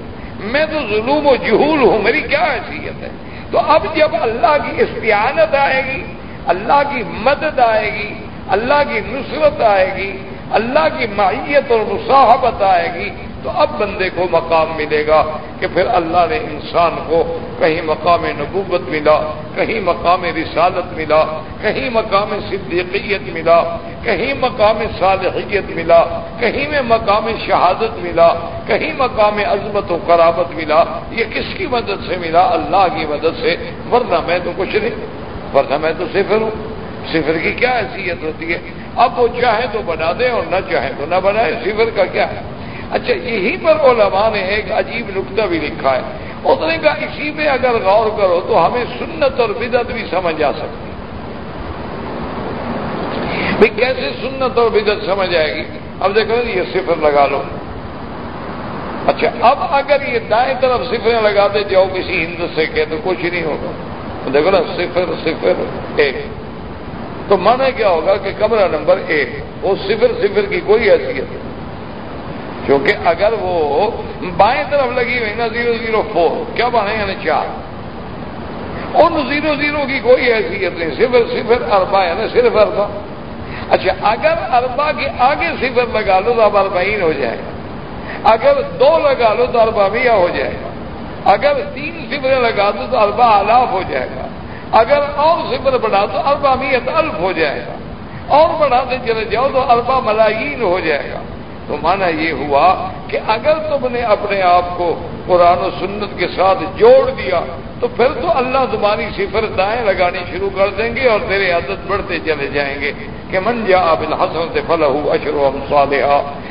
Speaker 2: میں تو ظلم و جہول ہوں، میری کیا حیثیت ہے؟ تو اب جب اللہ کی استعانت آئے گی، اللہ کی مدد آئے گی، اللہ کی نصرت آئے گی، اللہ کی معیت اور مصاحبت آئے گی، تو اب بندے کو مقام ملے گا کہ پھر اللہ نے انسان کو کہیں مقام نبوت ملا، کہیں مقام رسالت ملا، کہیں مقام صدیقیت ملا، کہیں مقام صالحیت ملا، کہیں میں مقام شہادت ملا، کہیں مقام عظمت و قرابت ملا۔ یہ کس کی مدد سے ملا؟ اللہ کی مدد سے۔ ورنہ میں تو کچھ نہیں، ورنہ میں تو صفر ہوں۔ صفر کی کیا حیثیت ہوتی ہے؟ اب وہ چاہے تو بنا دے اور نہ چاہے تو نہ بنائے۔ صفر کا کیا؟ ہے اچھا یہی پر علماء نے ایک عجیب نقطہ بھی لکھا ہے۔ اس نے کہا، اسی پہ اگر غور کرو تو ہمیں سنت اور بدت بھی سمجھ آ سکتی۔ بھائی کیسے سنت اور بدت سمجھ آئے گی؟ اب دیکھو یہ صفر لگا لو۔ اچھا اب اگر یہ دائیں طرف صفریں لگاتے جاؤ، کسی ہند سے کہ تو کچھ نہیں ہوگا۔ دیکھو نا، صفر صفر، ایک۔ تو مانا کیا ہوگا کہ کمرہ نمبر ایک، وہ صفر صفر کی کوئی حیثیت نہیں۔ کیونکہ اگر وہ بائیں طرف لگی ہوئی نا زیرو زیرو فور، کیا بنے یعنی چار؟ ان زیرو زیرو کی کوئی حیثیت نہیں، صفر صفر اربا یعنی صرف اربا اچھا اگر اربا کے آگے صفر لگا لو تو اب اربعین ہو جائے۔ گا اگر دو لگا لو تو اربا میاں ہو جائے۔ گا اگر تین صفر لگا دو تو اربا الاف ہو جائے گا۔ اگر اور صفر بڑھا تو اربا میت الف ہو جائے گا۔ اور بڑھاتے چلے جاؤ تو اربا ملائی ہو جائے گا۔ تو مانا یہ ہوا کہ اگر تم نے اپنے آپ کو قرآن و سنت کے ساتھ جوڑ دیا، تو پھر تو اللہ تمہاری صفر دائیں لگانی شروع کر دیں گے اور تیرے عادت بڑھتے چلے جائیں گے کہ من جا ابل حسن سے فل ہو اشرو ہم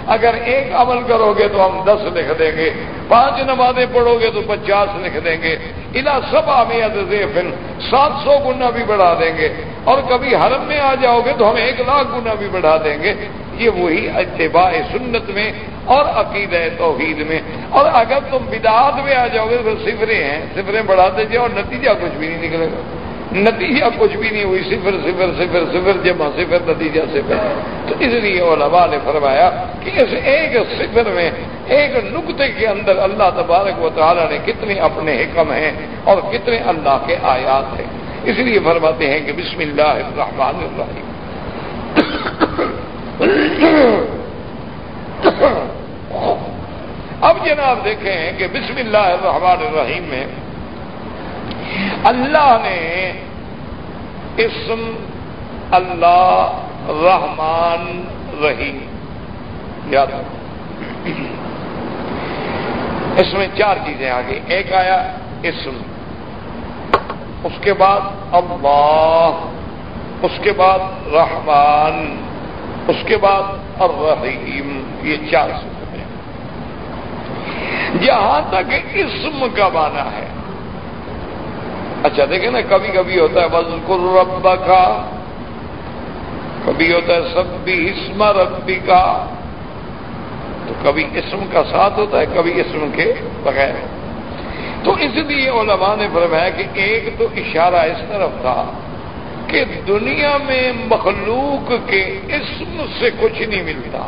Speaker 2: اگر ایک عمل کرو گے تو ہم دس لکھ دیں گے، پانچ نمازیں پڑھو گے تو پچاس لکھ دیں گے۔ الا سب آمیت زیفن سات سو گنا بھی بڑھا دیں گے۔ اور کبھی حرم میں آ جاؤ گے تو ہم ایک لاکھ گنا بھی بڑھا دیں گے۔ یہ وہی اتباع سنت میں اور عقید توحید میں۔ اور اگر تم بدعات میں آ جاؤ گے تو صفریں ہیں۔ صفریں بڑھاتے جاؤ اور نتیجہ کچھ بھی نہیں نکلے گا۔ نتیجہ کچھ بھی نہیں ہوئی۔ صفر صفر صفر صفر، جمع صفر، نتیجہ صفر۔ تو اس لیے علماء نے فرمایا کہ اس ایک صفر میں، ایک نقطے کے اندر اللہ تبارک و تعالیٰ نے کتنے اپنے حکم ہیں اور کتنے اللہ کے آیات ہیں۔ اس لیے فرماتے ہیں کہ بسم اللہ الرحمن الرحیم۔ اب جناب دیکھیں کہ بسم اللہ الرحمن الرحیم میں اللہ نے اسم اللہ رحمان رحیم، یاد اس میں چار چیزیں آ ایک آیا اسم، اس کے بعد اللہ، اس کے بعد رحمان۔ اس کے بعد الرحیم، یہ چار سکتے جہاں تک اسم کا مانا ہے۔ اچھا دیکھیں نا، کبھی کبھی ہوتا ہے بزر رب کا کبھی ہوتا ہے سب بھی اسم ربی کا تو کبھی اسم کا ساتھ ہوتا ہے، کبھی اسم کے بغیر۔ تو اس لیے علماء نے فرمایا کہ ایک تو اشارہ اس طرف تھا۔ کہ دنیا میں مخلوق کے اسم سے کچھ نہیں ملتا۔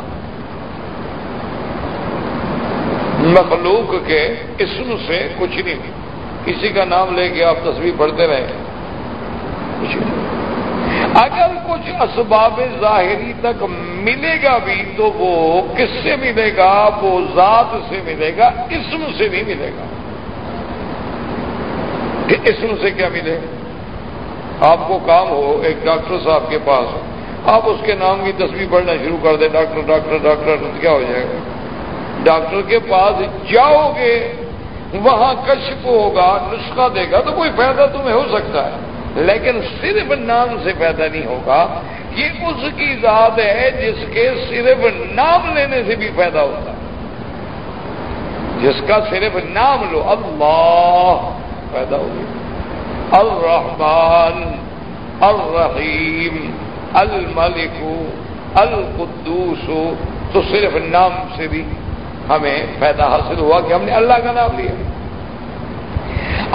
Speaker 2: مخلوق کے اسم سے کچھ نہیں ملتا۔ کسی کا نام لے کے آپ تصویر پڑھتے رہے۔ اگر کچھ اسباب ظاہری تک ملے گا بھی تو وہ کس سے ملے گا؟ وہ ذات سے ملے گا، اسم سے نہیں ملے گا۔ کہ اسم سے کیا ملے؟ گا آپ کو کام ہو، ایک ڈاکٹر صاحب کے پاس ہو۔ آپ اس کے نام کی تصویر پڑھنا شروع کر دیں، ڈاکٹر ڈاکٹر ڈاکٹر کیا ہو جائے گا؟ ڈاکٹر کے پاس جاؤ گے، وہاں کشف ہوگا، نسخہ دے گا، تو کوئی فائدہ تمہیں ہو سکتا ہے۔ لیکن صرف نام سے پیدا نہیں ہوگا یہ اس کی ذات ہے جس کے صرف نام لینے سے بھی پیدا ہوتا ہے۔ جس کا صرف نام لو، اللہ پیدا ہوگی الرحمن الرحیم، الملک، القدوس، تو صرف نام سے بھی ہمیں فائدہ حاصل ہوا کہ ہم نے اللہ کا نام لیا۔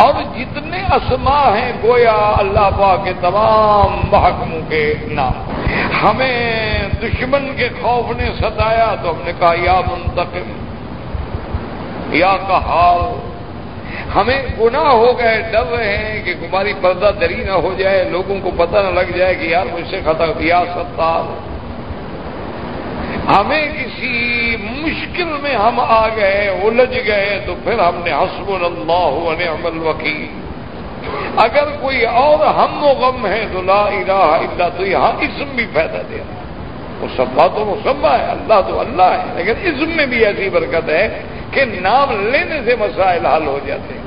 Speaker 2: اور جتنے اسما ہیں گویا اللہ پاک کے تمام محکموں کے نام۔ ہمیں دشمن کے خوف نے ستایا تو ہم نے کہا، یا منتقم، یا کہال ہمیں گناہ ہو گئے، ڈر رہے ہیں کہ ہماری پردہ دری نہ ہو جائے، لوگوں کو پتہ نہ لگ جائے کہ یار مجھ سے ختم یا ستار۔ ہمیں کسی مشکل میں ہم آ گئے، الجھ گئے، تو پھر ہم نے حسب اللہ نعم الوکیل۔ اگر کوئی اور ہم و غم ہے تو لا الہ الا تو یہاں اسم بھی پیدا دے رہا مسمہ تو مسمہ ہے، اللہ تو اللہ ہے، لیکن اسم میں بھی ایسی برکت ہے کہ نام لینے سے مسائل حل ہو جاتے ہیں۔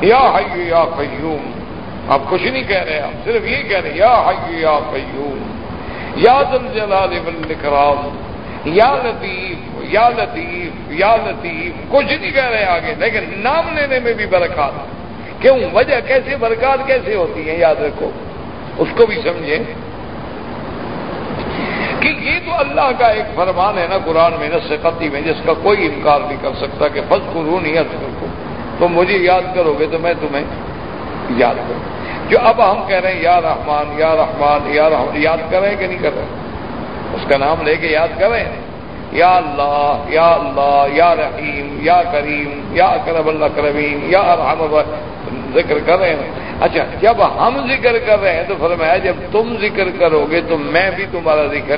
Speaker 2: یا حی یا قیوم، آپ کچھ نہیں کہہ رہے، آپ صرف یہ کہہ رہے ہیں، یا حی یا قیوم، یا دل جلال الاکرام یا لطیف یا لطیف یا لطیف کچھ نہیں کہہ رہے آگے، لیکن نام لینے میں بھی برکات کیوں؟ وجہ کیسے، برکات کیسے ہوتی ہیں؟ یاد رکھو، اس کو بھی سمجھیں۔ کہ یہ تو اللہ کا ایک فرمان ہے نا قرآن میں نس قطعی میں، جس کا کوئی انکار نہیں کر سکتا کہ فض قرون نہیں کو تم مجھے یاد کرو گے تو میں تمہیں یاد کروں جو اب ہم کہہ رہے ہیں، یا رحمان یا رحمان یا رحمان یاد کر رہے ہیں کہ نہیں کر رہے؟ اس کا نام لے کے یاد کر رہے ہیں؟ یا اللہ یا اللہ، یا رحیم، یا کریم، یا کرب اللہ کرمین یا رحم ذکر کر رہے ہیں۔ اچھا جب ہم ذکر کر رہے ہیں تو فرمایا، جب تم ذکر کرو گے تو میں بھی تمہارا ذکر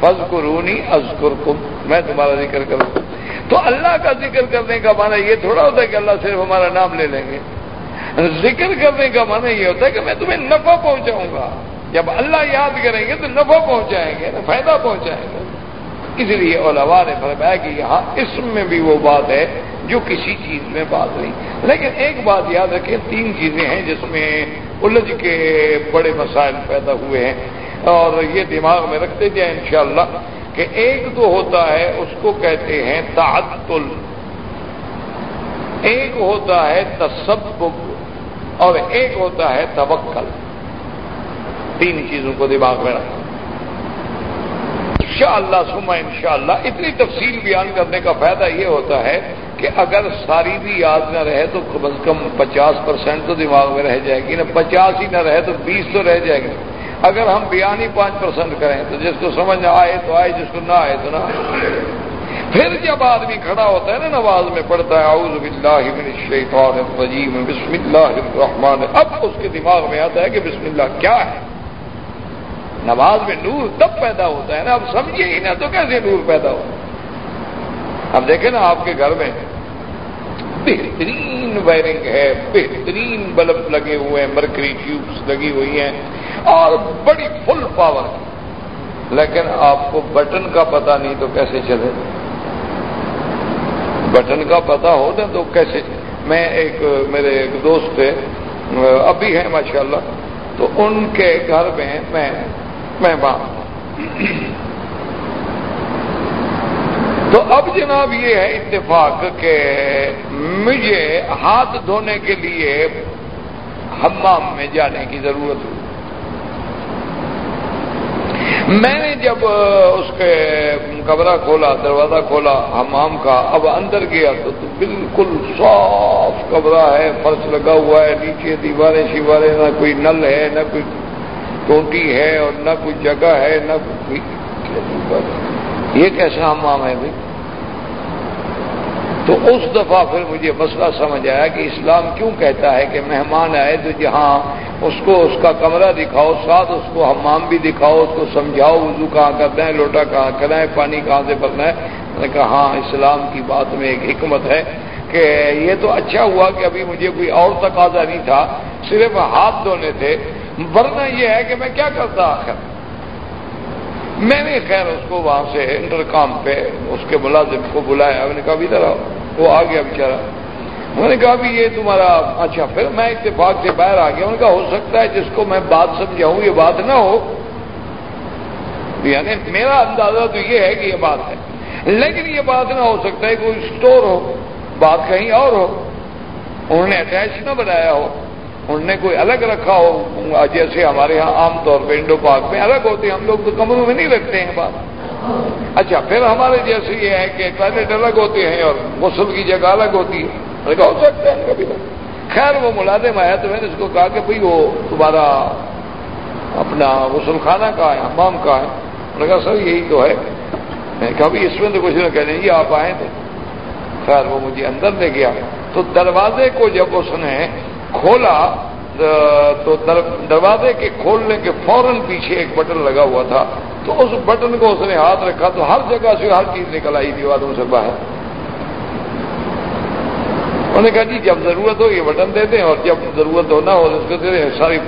Speaker 2: فض قرونی ازکر میں تمہارا ذکر کروں تو اللہ کا ذکر کرنے کا معنی یہ تھوڑا ہوتا ہے کہ اللہ صرف ہمارا نام لے لیں گے۔ ذکر کرنے کا معنی یہ ہوتا ہے کہ میں تمہیں نفع پہنچاؤں گا۔ جب اللہ یاد کریں گے تو نفع پہنچائیں گے یعنی فائدہ پہنچائیں گے۔ اس لیے علماء نے فرمایا کہ یہاں اس میں بھی وہ بات ہے جو کسی چیز میں بات نہیں۔ لیکن ایک بات یاد رکھیں، تین چیزیں ہیں جس میں الجھ کے بڑے مسائل پیدا ہوئے ہیں اور یہ دماغ میں رکھتے جائیں انشاءاللہ۔ کہ ایک تو ہوتا ہے اس کو کہتے ہیں تعطل۔ ایک ہوتا ہے تصبب اور ایک ہوتا ہے توکل۔ تین چیزوں کو دماغ میں رکھنا۔ ان شاء اللہ سما ان شاء اللہ اتنی تفصیل بیان کرنے کا فائدہ یہ ہوتا ہے کہ اگر ساری بھی یاد نہ رہے تو کم از کم پچاس پرسینٹ تو دماغ میں رہ جائے گی نا پچاس ہی نہ رہے تو بیس تو رہ جائے گا اگر ہم بیان ہی پانچ پرسینٹ کریں تو جس کو سمجھ آئے تو آئے، جس کو نہ آئے تو نہ آئے۔ پھر جب آدمی کھڑا ہوتا ہے نا نواز میں پڑھتا ہے، اعوذ باللہ من الشیطان الرجیم، بسم اللہ الرحمن اب اس کے دماغ میں آتا ہے کہ بسم اللہ کیا ہے؟ نواز میں نور تب پیدا ہوتا ہے نا، اب سمجھے ہی نا تو کیسے نور پیدا ہوتا اب دیکھیں نا آپ کے گھر میں بہترین وائرنگ ہے، بہترین بلب لگے ہوئے ہیں، مرکری ٹیوبس لگی ہوئی ہیں۔ اور بڑی فل پاور لیکن آپ کو بٹن کا پتہ نہیں تو کیسے چلے؟ بٹن کا پتہ ہو نا تو کیسے؟ میں ایک، میرے ایک دوست تھے ابھی ہیں، ماشاءاللہ۔ تو ان کے گھر میں میں میں تو اب جناب یہ ہے اتفاق کہ مجھے ہاتھ دھونے کے لیے ہمام میں جانے کی ضرورت ہوئی۔ میں نے جب اس کے کمرہ کھولا دروازہ کھولا حمام کا اب اندر گیا تو, تو بالکل صاف کمرہ ہے فرش لگا ہوا ہے نیچے دیواریں شیواریں نہ کوئی نل ہے نہ کوئی ٹوٹی ہے اور نہ کوئی جگہ ہے نہ کوئی یہ کیسا حمام ہے بھائی؟ تو اس دفعہ پھر مجھے مسئلہ سمجھ آیا کہ اسلام کیوں کہتا ہے کہ مہمان آئے تو جہاں اس کو اس کا کمرہ دکھاؤ، ساتھ اس کو حمام بھی دکھاؤ، اس کو سمجھاؤ، وضو کہاں کرنا ہے، لوٹا کہاں کرنا ہے، پانی کہاں سے بھرنا ہے۔ میں نے کہا ہاں اسلام کی بات میں ایک حکمت ہے کہ یہ تو اچھا ہوا کہ ابھی مجھے کوئی اور تقاضا نہیں تھا، صرف ہاتھ دھونے تھے۔ ورنہ یہ ہے کہ میں کیا کرتا آخر؟ میں نے خیر اس کو وہاں سے انٹر کام پہ اس کے ملازم کو بلایا، میں نے کہا بھی ادھر وہ آ گیا بےچارا میں نے کہا بھی یہ تمہارا اچھا پھر میں اتفاق سے باہر آ گیا۔ انہوں نے کہا ہو سکتا ہے جس کو میں بات سمجھاؤں، یہ بات نہ ہو۔ یعنی میرا اندازہ تو یہ ہے کہ یہ بات ہے۔ لیکن یہ بات نہ ہو سکتا ہے کوئی اسٹور ہو، بات کہیں اور ہو، انہوں نے اٹیچ نہ بنایا ہو۔ انہوں نے کوئی الگ رکھا ہو، جیسے ہمارے یہاں عام طور پہ انڈو پارک میں الگ ہوتے ہیں، ہم لوگ تو کمروں میں نہیں رکھتے ہیں بات۔ اچھا پھر ہمارے جیسے یہ ہے کہ ٹوائلٹ الگ ہوتے ہیں اور غسل کی جگہ الگ ہوتی ہے۔ ہو سکتا ہے، کبھی خیر، وہ ملازم آیا تو میں نے اس کو کہا کہ بھائی، وہ تمہارا اپنا غسل خانہ کا ہے امام کا ہے۔ نے کہا، سر، یہی تو ہے۔ میں کہا، بھائی، اس میں تو کچھ نہ کہہ دیں گے آپ آئے تھے خیر، وہ مجھے اندر لے گیا۔ تو دروازے کو جب اس نے کھولا تو دروازے کے کھولنے کے فوراً پیچھے ایک بٹن لگا ہوا تھا۔ تو اس بٹن کو اس نے ہاتھ رکھا تو ہر جگہ سے ہر چیز نکل آئی دیواروں سے باہر۔ انہوں نے کہا جی جب ضرورت ہو یہ بٹن دے دیں اور جب ضرورت ہو نہ ہو اس کو دے دیں۔ ساری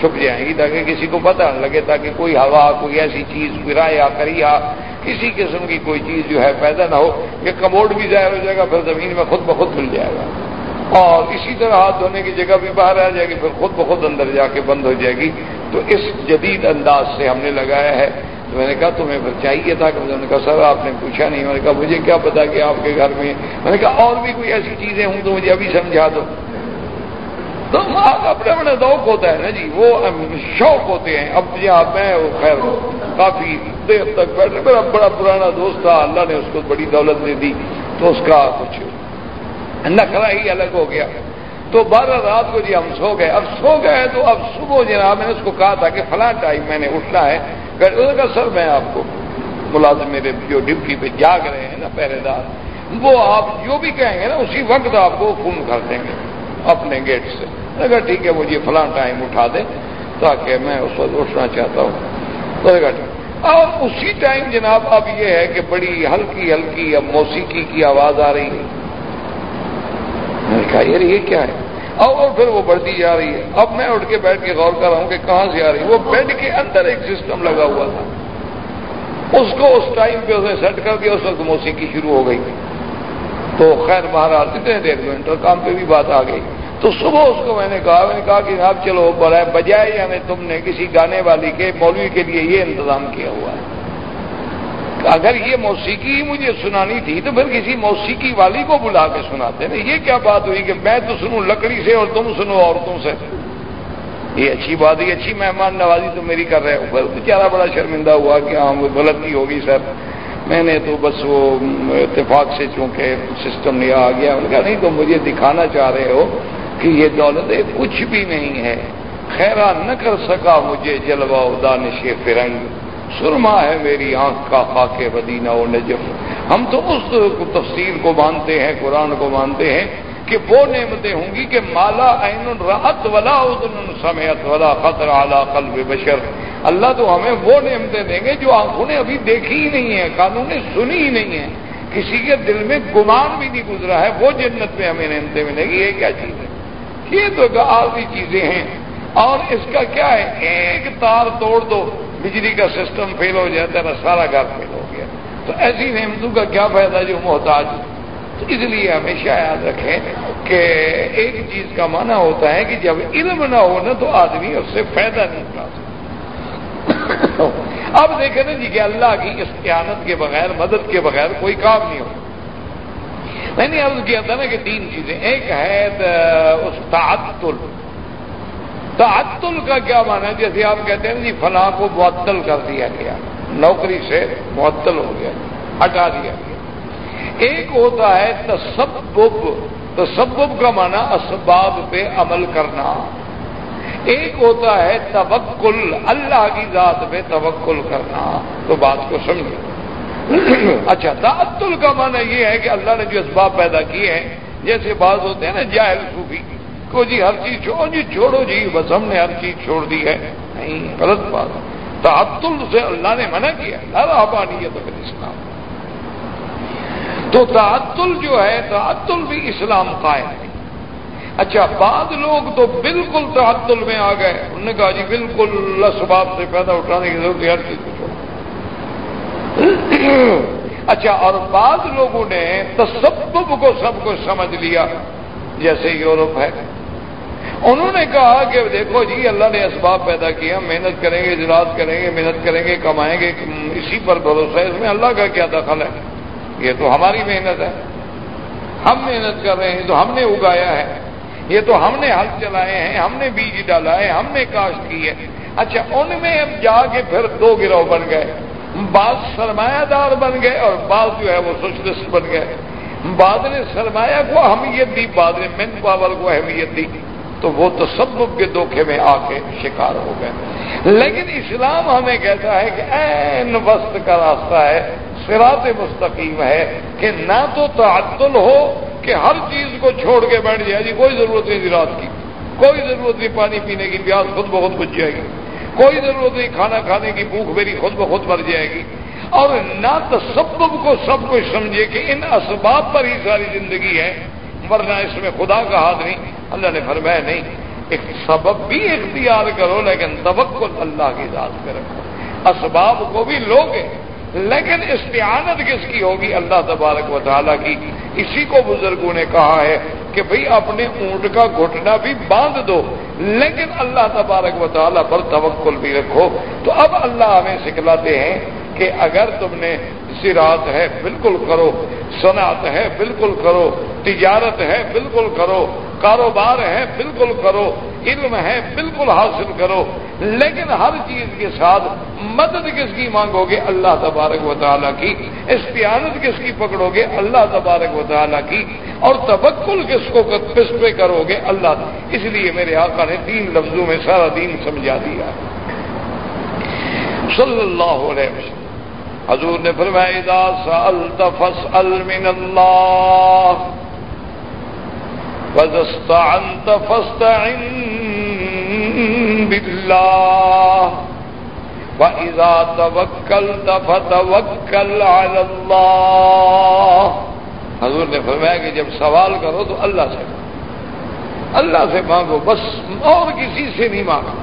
Speaker 2: چھپ جائیں گی تاکہ کسی کو پتہ نہ لگے، تاکہ کوئی ہوا، کوئی ایسی چیز گرایا کریا کسی قسم کی کوئی چیز جو ہے پیدا نہ ہو۔ یہ کموڈ بھی ظاہر ہو جائے گا، پھر زمین میں خود بخود مل جائے گا۔ اور اسی طرح ہاتھ دھونے کی جگہ بھی باہر آ جائے گی، پھر خود بخود اندر جا کے بند ہو جائے گی۔ تو اس جدید انداز سے ہم نے لگایا ہے۔ تو میں نے کہا، تمہیں پھر چاہیے تھا کہ میں نے کہا سر، آپ نے پوچھا نہیں میں نے کہا، مجھے کیا پتا کہ آپ کے گھر میں میں نے کہا، اور بھی کوئی ایسی چیزیں ہوں تو مجھے ابھی سمجھا دو۔ تو اپنے اپنے ذوق ہوتا ہے نا جی وہ شوق ہوتے ہیں۔ اب جی یہاں میں خیر، کافی دیر تک بیٹھے۔ میرا بڑا پرانا دوست تھا، اللہ نے اس کو بڑی دولت دے دی، تو اس کا کچھ نخرا ہی الگ ہو گیا۔ تو بارہ رات کو جی ہم سو گئے۔ اب سو گئے تو اب صبح جناب میں نے اس کو کہا تھا کہ فلاں ٹائم میں نے اٹھنا ہے۔ کہا سر میں آپ کو ملازم میرے جو ڈپٹی پہ جاگ رہے ہیں نا، پہرے دار، وہ آپ جو بھی کہیں گے نا، اسی وقت آپ کو فون کر دیں گے اپنے گیٹ سے۔ اگر ٹھیک ہے مجھے جی فلاں ٹائم اٹھا دیں تاکہ میں اس وقت اٹھنا چاہتا ہوں۔ تو اور اسی ٹائم جناب اب یہ ہے کہ بڑی ہلکی ہلکی اب موسیقی کی آواز آ رہی ہے۔ میں کہا یار، یہ کیا ہے؟ اور پھر وہ بڑھتی جا رہی ہے۔ اب میں اٹھ کے بیٹھ کے غور کر رہا ہوں کہ کہاں سے آ رہی ہے۔ وہ بیڈ کے اندر ایک سسٹم لگا ہوا تھا۔ اس کو اس ٹائم پہ اسے سیٹ کر کے اس وقت موسیقی شروع ہو گئی۔ تو خیر مہاراج کتنے دیر میں انٹر کام پہ بھی بات آ گئی۔ تو صبح اس کو میں نے کہا، میں نے کہا کہ آپ چلو بڑا بجائے یعنی تم نے کسی گانے والی کے مولوی کے لیے یہ انتظام کیا ہوا ہے۔ اگر یہ موسیقی مجھے سنانی تھی تو پھر کسی موسیقی والی کو بلا کے سناتے نا یہ کیا بات ہوئی کہ میں تو سنوں لکڑی سے اور تم سنو عورتوں سے؟ یہ اچھی بات ہے اچھی مہمان نوازی تو میری کر رہے ہو بیچارہ بڑا شرمندہ ہوا کہ ہاں وہ غلطی ہوگی سر۔ میں نے تو بس وہ اتفاق سے چونکہ سسٹم نہیں آ گیا کہا نہیں تو مجھے دکھانا چاہ رہے ہو کہ یہ دولت کچھ بھی نہیں ہے۔ خیرا نہ کر سکا مجھے جلوا دانش فرنگ۔ سرما ہے میری آنکھ کا خاک مدینہ و نجف۔ ہم تو اس تفصیل کو مانتے ہیں، قرآن کو مانتے ہیں کہ وہ نعمتیں ہوں گی کہ مالا عین راحت ولا ادن سمیت ولا خطر اعلیٰ قلب بشر۔ اللہ تو ہمیں وہ نعمتیں دیں گے جو آنکھوں نے ابھی دیکھی ہی نہیں ہے قانون نے سنی ہی نہیں ہے کسی کے دل میں گمان بھی نہیں گزرا ہے، وہ جنت میں ہمیں نعمتیں ملے گی۔ یہ کیا چیز ہے؟ یہ تو آخری چیزیں ہیں۔ اور اس کا کیا ہے؟ ایک تار توڑ دو۔ بجلی کا سسٹم فیل ہو جاتا ہے سارا گھر فیل ہو گیا۔ تو ایسی نعمتوں کا کیا فائدہ جو محتاج تو اس لیے ہمیشہ یاد رکھیں کہ ایک چیز کا معنی ہوتا ہے کہ جب علم نہ ہو نا تو آدمی اس سے فائدہ نہیں اٹھا سکتا۔ [coughs] اب دیکھیں نا جی کہ اللہ کی استعانت کے بغیر، مدد کے بغیر کوئی کام نہیں ہو میں نے عرض کیا تھا نا کہ تین چیزیں، ایک ہے اس تعطل۔ تعطل کا کیا مانا ہے؟ جیسے آپ کہتے ہیں جی فلاں کو معطل کر دیا گیا، نوکری سے معطل ہو گیا، ہٹا دیا گیا۔ ایک ہوتا ہے تصبب تصبب کا معنی اسباب پہ عمل کرنا۔ ایک ہوتا ہے توکل، اللہ کی ذات پہ توکل کرنا۔ تو بات کو سمجھو [clears throat] اچھا تعطل کا معنی یہ ہے کہ اللہ نے جو اسباب پیدا کیے ہیں، جیسے بعض ہوتے ہیں نا، جاہل صوفی۔ کو جی ہر چیز چھوڑو جی چھوڑو جی بس ہم نے ہر چیز چھوڑ دی ہے۔ نہیں۔ غلط بات۔ تعطل سے اللہ نے منع کیا اللہ آبانیت اگر اسلام تو تعطل جو ہے تعطل بھی اسلام قائم ہے۔ اچھا بعض لوگ تو بالکل تعطل میں آ گئے۔ انہوں نے کہا جی بالکل اسباب سے پیدا اٹھانے کی ضرورت ہے ہر چیز کو [clears throat] اچھا اور بعض لوگوں نے تصبب کو سب کو سمجھ لیا جیسے یورپ ہے۔ انہوں نے کہا کہ دیکھو جی اللہ نے اسباب پیدا کیا محنت کریں گے زراعت کریں گے، محنت کریں گے، کمائیں گے، اسی پر بھروسہ ہے، اس میں اللہ کا کیا دخل ہے؟ یہ تو ہماری محنت ہے۔ ہم محنت کر رہے ہیں تو ہم نے اگایا ہے۔ یہ تو ہم نے ہل چلائے ہیں، ہم نے بیج ڈالا ہے ہم نے کاشت کی ہے۔ اچھا ان میں اب جا کے پھر دو گروہ بن گئے۔ بعض سرمایہ دار بن گئے اور بعض جو ہے وہ سوشلسٹ بن گئے۔ بعد نے سرمایہ کو اہمیت دی بعد نے مین پاور کو اہمیت دی۔ تو وہ تصبب کے دھوکے میں آ کے شکار ہو گئے۔ لیکن اسلام ہمیں کہتا ہے کہ این وسط کا راستہ ہے سرات مستقیم ہے کہ نہ تو تعطل ہو کہ ہر چیز کو چھوڑ کے بیٹھ جائے۔ جی کوئی ضرورت نہیں رات کی۔ کوئی ضرورت نہیں پانی پینے کی، پیاس خود بخود بچ جائے گی۔ کوئی ضرورت نہیں کھانا کھانے کی، بھوک میری خود بخود مر جائے گی۔ اور نہ تصبب کو سب کچھ سمجھے کہ ان اسباب پر ہی ساری زندگی ہے، ورنہ اس میں خدا کا ہاتھ نہیں۔ اللہ نے فرمایا نہیں، ایک سبب بھی اختیار کرو، لیکن توکل اللہ کی ذات پہ رکھو۔ اسباب کو بھی لوگے، لیکن استعانت کس کی ہوگی؟ اللہ تبارک و تعالیٰ کی۔ اسی کو بزرگوں نے کہا ہے کہ بھئی اپنے اونٹ کا گھٹنا بھی باندھ دو، لیکن اللہ تبارک و تعالیٰ پر توکل بھی رکھو۔ تو اب اللہ ہمیں سکھلاتے ہیں کہ اگر تم نے سراط ہے بالکل کرو، صنعت ہے بالکل کرو، تجارت ہے بالکل کرو، کاروبار ہے بالکل کرو، علم ہے بالکل حاصل کرو، لیکن ہر چیز کے ساتھ مدد کس کی مانگو گے؟ اللہ تبارک و تعالیٰ کی۔ استعانت کس کی پکڑو گے؟ اللہ تبارک و تعالیٰ کی۔ اور تبکل کس کو کس پہ کرو گے؟ اللہ۔ اس لیے میرے آقا نے تین لفظوں میں سارا دین سمجھا دیا۔ صلی اللہ علیہ وسلم۔ حضور نے فرمایا سألت فاسأل من اللہ فاستعنت فاستعن بالله، وإذا توكلت فتوكل على الله حضور نے فرمایا کہ جب سوال کرو تو اللہ سے اللہ سے مانگو، بس اور کسی سے نہیں مانگو۔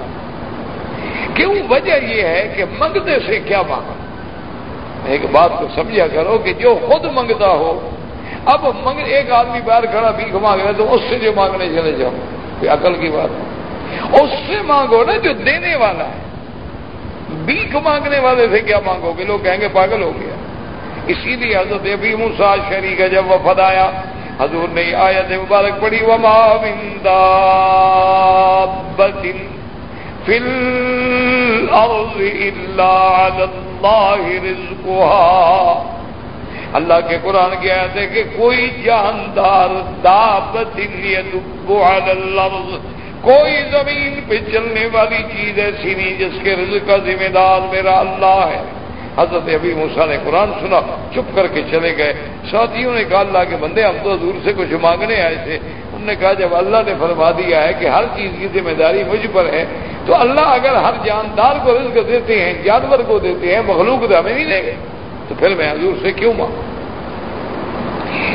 Speaker 2: کیوں؟ وجہ یہ ہے کہ منگتے سے کیا مانگو؟ ایک بات کو سمجھا کرو کہ جو خود منگتا ہو، اب منگ ایک آدمی باہر کھڑا بھیک مانگ رہا تو اس سے جو مانگنے چلے جاؤ، کوئی عقل کی بات اس سے مانگو نا جو دینے والا ہے۔ بھیک مانگنے والے سے کیا مانگو گے؟ لوگ کہیں گے پاگل ہو گیا۔ اسی لیے حضرت ابھی مسا شری کا جب وفد آیا۔ حضور نے آیت مبارک پڑی وما فل اللہ کے قرآن کی آیت ہے کہ کوئی جاندار دابت کوئی زمین پہ چلنے والی چیز ایسی نہیں جس کے رزق کا ذمہ دار میرا اللہ ہے۔ حضرت ابھی موسا نے قرآن سنا، چپ کر کے چلے گئے۔ ساتھیوں نے کہا، اللہ کے بندے، ہم تو دور سے کچھ مانگنے آئے تھے۔ انہوں نے کہا، جب اللہ نے فرما دیا ہے کہ ہر چیز کی ذمہ داری مجھ پر ہے تو اللہ اگر ہر جاندار کو رزق دیتے ہیں، جانور کو دیتے ہیں، مخلوق تو ہمیں نہیں دیں گے۔ تو پھر میں حضور سے کیوں مانگوں؟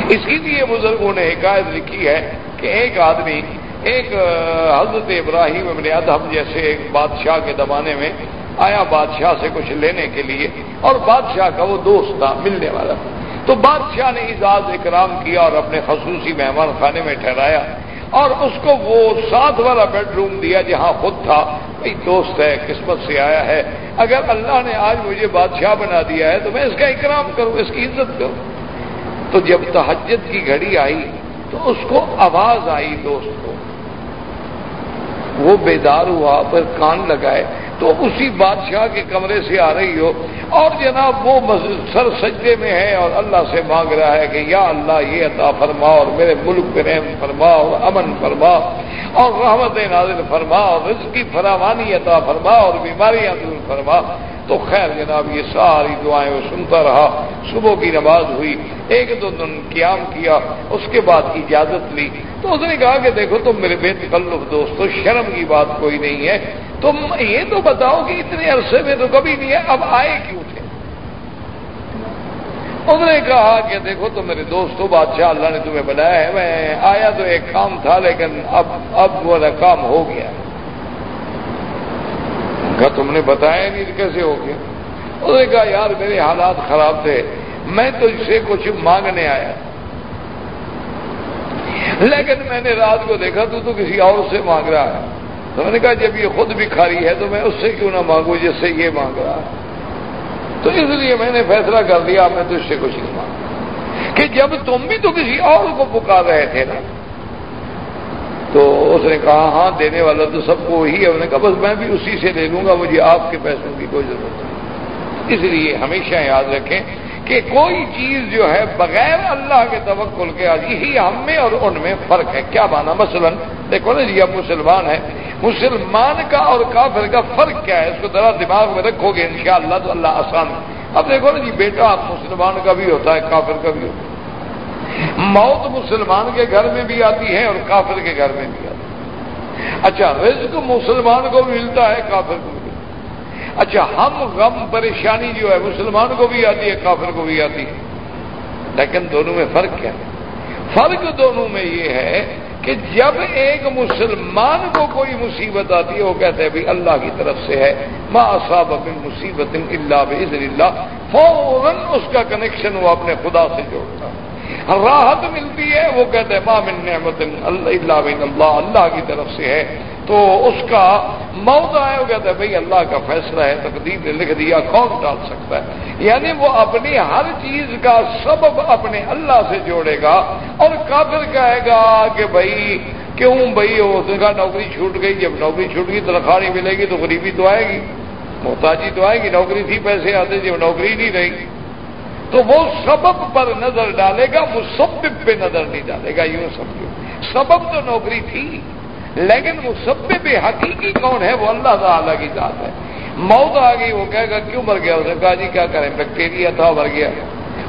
Speaker 2: اسی لیے بزرگوں نے حکایت لکھی ہے کہ ایک آدمی، ایک حضرت ابراہیم ابن ادہم جیسے ایک بادشاہ کے زمانے میں آیا بادشاہ سے کچھ لینے کے لیے، اور بادشاہ کا وہ دوست تھا، ملنے والا۔ تو بادشاہ نے اعزاز اکرام کیا اور اپنے خصوصی مہمان خانے میں ٹھہرایا۔ اور اس کو وہ ساتھ والا بیڈ روم دیا جہاں خود تھا۔ بھائی دوست ہے، قسمت سے آیا ہے۔ اگر اللہ نے آج مجھے بادشاہ بنا دیا ہے تو میں اس کا اکرام کروں، اس کی عزت کروں۔ تو جب تحجد کی گھڑی آئی تو اس کو آواز آئی دوست کو۔ وہ بیدار ہوا، پر کان لگائے۔ تو اسی بادشاہ کے کمرے سے آ رہی ہو۔ اور جناب وہ سر سجدے میں ہے اور اللہ سے مانگ رہا ہے کہ یا اللہ یہ عطا فرما اور میرے ملک پہ رحم فرما اور امن فرما اور رحمت نازل فرما اور رزق کی فراوانی عطا فرما اور بیماریاں دور فرما۔ تو خیر جناب یہ ساری دعائیں وہ سنتا رہا۔ صبح کی نماز ہوئی، ایک دو دن قیام کیا، اس کے بعد اجازت لی۔ تو اس نے کہا کہ دیکھو تم میرے بے تکلف دوستو، شرم کی بات کوئی نہیں ہے۔ تم یہ تو بتاؤ کہ اتنے عرصے میں تو کبھی نہیں ہے، اب آئے کیوں تھے؟ اس نے کہا کہ دیکھو تو میرے دوستوں بادشاہ اللہ نے تمہیں بنایا ہے، میں آیا تو ایک کام تھا، لیکن اب اب وہ کام ہو گیا۔ کہا، تم نے بتایا نہیں کیسے ہو گیا؟ اس نے کہا، یار میرے حالات خراب تھے، میں تو اسے کچھ مانگنے آیا۔ لیکن میں نے رات کو دیکھا، تو تو کسی اور سے مانگ رہا ہے۔ تو میں نے کہا جب یہ خود بھی کھاری ہے تو میں اس سے کیوں نہ مانگوں جس سے یہ مانگ رہا ہے؟ تو اس لیے میں نے فیصلہ کر دیا، میں تو اس سے کچھ نہیں مانگا۔ کہ جب تم بھی تو کسی اور کو پکار رہے تھے نا، تو اس نے کہا ہاں دینے والا تو سب کو وہی ہے۔ انہوں نے کہا، بس میں بھی اسی سے لے لوں گا، مجھے آپ کے پیسوں کی کوئی ضرورت نہیں۔ اس لیے ہمیشہ یاد رکھیں کہ کوئی چیز جو ہے بغیر اللہ کے توقل کے آج یہی ہم میں اور ان میں فرق ہے۔ کیا مانا؟ مثلا دیکھو نا جی اب مسلمان ہے مسلمان کا اور کافر کا فرق کیا ہے؟ اس کو ذرا دماغ میں رکھو گے انشاءاللہ تو اللہ آسان اب دیکھو نا جی بیٹا مسلمان کا بھی ہوتا ہے، کافر کا بھی ہوتا ہے۔ موت مسلمان کے گھر میں بھی آتی ہے اور کافر کے گھر میں بھی آتی ہے۔ اچھا رزق مسلمان کو ملتا ہے، کافر کو اچھا ہم غم پریشانی جو ہے، مسلمان کو بھی آتی ہے، کافر کو بھی آتی ہے۔ لیکن دونوں میں فرق کیا؟ ہے فرق دونوں میں یہ ہے کہ جب ایک مسلمان کو کوئی مصیبت آتی ہے، وہ کہتے ہیں اللہ کی طرف سے ہے۔ ما صاحب مصیبت اللہ بزن اللہ۔ فوراً اس کا کنیکشن وہ اپنے خدا سے جوڑتا ہے۔ راحت ملتی ہے، وہ کہتے ہیں ماں من نعمت اللہ بن اللہ۔ اللہ کی طرف سے ہے۔ تو اس کا موضوع ہے، وہ کہتا ہے بھائی اللہ کا فیصلہ ہے، تقدیر نے لکھ دیا، کون ڈال سکتا ہے؟ یعنی وہ اپنی ہر چیز کا سبب اپنے اللہ سے جوڑے گا اور کافر کہے گا کہ بھائی کیوں بھائی کا نوکری چھوٹ گئی، جب نوکری چھوٹ گئی تنخواہ نہیں ملے گی تو غریبی تو آئے گی، محتاجی تو آئے گی، نوکری تھی، پیسے آتے جب نوکری نہیں رہی۔ تو وہ سبب پر نظر ڈالے گا مسبب پہ نظر نہیں ڈالے گا، یوں سمجھو۔ سبب تو نوکری تھی۔ لیکن وہ سب حقیقی کون ہے؟ وہ اللہ تعالیٰ کی ذات ہے۔ موت آ گئی، وہ کہے گا، کیوں مر گیا؟ اس نے کہا جی کیا کریں؟ بیکٹیریا تھا، مر گیا۔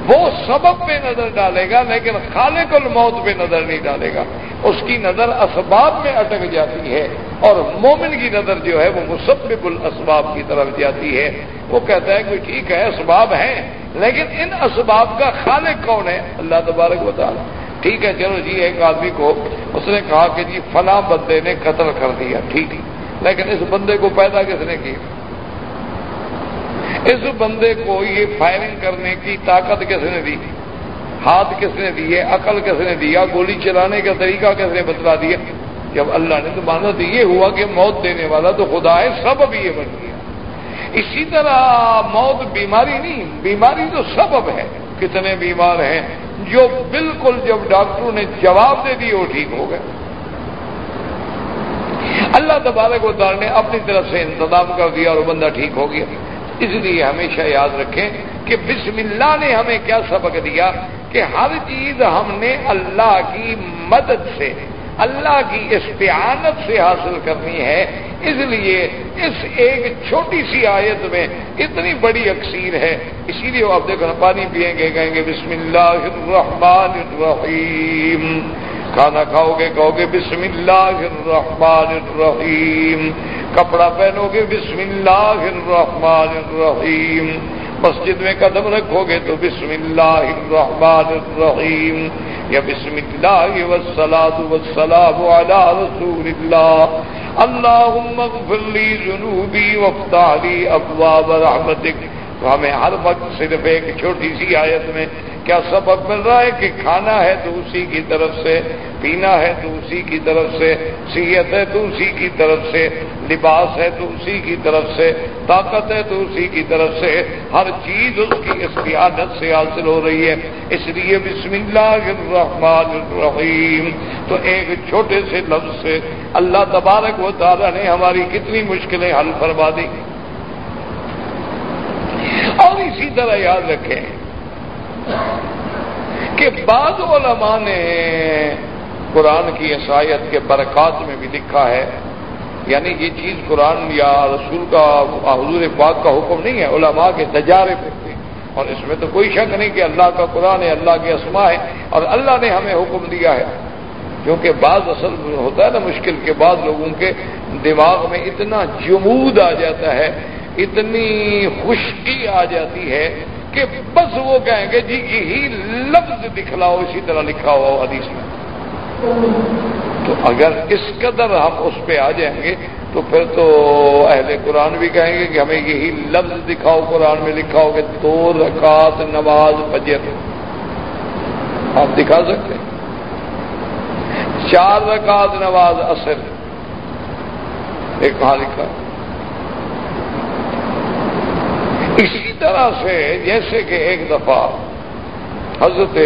Speaker 2: وہ سبب پہ نظر ڈالے گا، لیکن خالق الموت پہ نظر نہیں ڈالے گا۔ اس کی نظر اسباب میں اٹک جاتی ہے اور مومن کی نظر جو ہے، وہ مسبب الاسباب کی طرف جاتی ہے۔ وہ کہتا ہے کہ ٹھیک ہے، اسباب ہیں، لیکن ان اسباب کا خالق کون ہے؟ اللہ تبارک بتا ٹھیک ہے، چلو جی ایک آدمی کو اس نے کہا کہ جی فلاں بندے نے قتل کر دیا، ٹھیک لیکن اس بندے کو پیدا کس نے کی؟ اس بندے کو یہ فائرنگ کرنے کی طاقت کس نے دی؟ ہاتھ کس نے دیے؟ عقل کس نے دیا؟ گولی چلانے کا طریقہ کس نے بتلا دیا؟ جب اللہ نے تو مانا تو یہ ہوا کہ موت دینے والا تو خدا ہے، سب اب یہ بن گیا۔ اسی طرح موت بیماری نہیں، بیماری تو سبب ہے۔ کتنے بیمار ہیں، جو بالکل جب ڈاکٹروں نے جواب دے دی وہ ٹھیک ہو گئے۔ اللہ تبارک و تعالی نے اپنی طرف سے انتظام کر دیا اور وہ بندہ ٹھیک ہو گیا۔ اس لیے ہمیشہ یاد رکھیں کہ بسم اللہ نے ہمیں کیا سبق دیا کہ ہر چیز ہم نے اللہ کی مدد سے اللہ کی استعانت سے حاصل کرنی ہے۔ اس لیے اس ایک چھوٹی سی آیت میں اتنی بڑی اکثیر ہے۔ اسی لیے آپ دیکھو پانی پئیں گے، کہیں گے بسم اللہ الرحمن الرحیم۔ کھانا کھاؤ گے، کہو گے بسم اللہ الرحمن الرحیم۔ کپڑا پہنو گے بسم اللہ الرحمن الرحیم۔ مسجد میں قدم رکھو گے تو بسم اللہ الرحمن الرحیم۔ یا بسم اللہ والصلاة والسلام على رسول اللہ. اللہم اغفر لی ذنوبی وافتح لی ابواب رحمتک. تو ہمیں ہر وقت صرف ایک چھوٹی سی آیت میں کیا سبق مل رہا ہے کہ کھانا ہے تو اسی کی طرف سے، پینا ہے تو اسی کی طرف سے، صحت ہے تو اسی کی طرف سے، لباس ہے تو اسی کی طرف سے، طاقت ہے تو اسی کی طرف سے، ہر چیز اس کی استعادت سے حاصل ہو رہی ہے۔ اس لیے بسم اللہ الرحمن الرحیم۔ تو ایک چھوٹے سے لفظ سے اللہ تبارک و تعالیٰ نے ہماری کتنی مشکلیں حل فرما دی اور اسی طرح یاد رکھیں کہ بعض علماء نے قرآن کی عیسائیت کے برکات میں بھی لکھا ہے۔ یعنی یہ چیز قرآن یا رسول کا حضور پاک کا حکم نہیں ہے، علماء کے تجارے پہ اور اس میں تو کوئی شک نہیں کہ اللہ کا قرآن ہے، اللہ کے اسما ہے اور اللہ نے ہمیں حکم دیا ہے۔ کیونکہ بعض اصل ہوتا ہے نا مشکل کے بعد لوگوں کے دماغ میں اتنا جمود آ جاتا ہے، اتنی خشکی آ جاتی ہے کہ بس وہ کہیں گے جی یہی لفظ دکھلاؤ، اسی طرح لکھا ہوا حدیث میں۔ تو اگر اس قدر ہم اس پہ آ جائیں گے، تو پھر تو اہل قرآن بھی کہیں گے کہ ہمیں یہی لفظ دکھاؤ، قرآن میں لکھا ہو کہ دو رکعت نماز فجر۔ آپ دکھا سکتے ہیں؟ چار رکعت نماز اصل ایک کہاں لکھا۔ اسی طرح سے جیسے کہ ایک دفعہ حضرت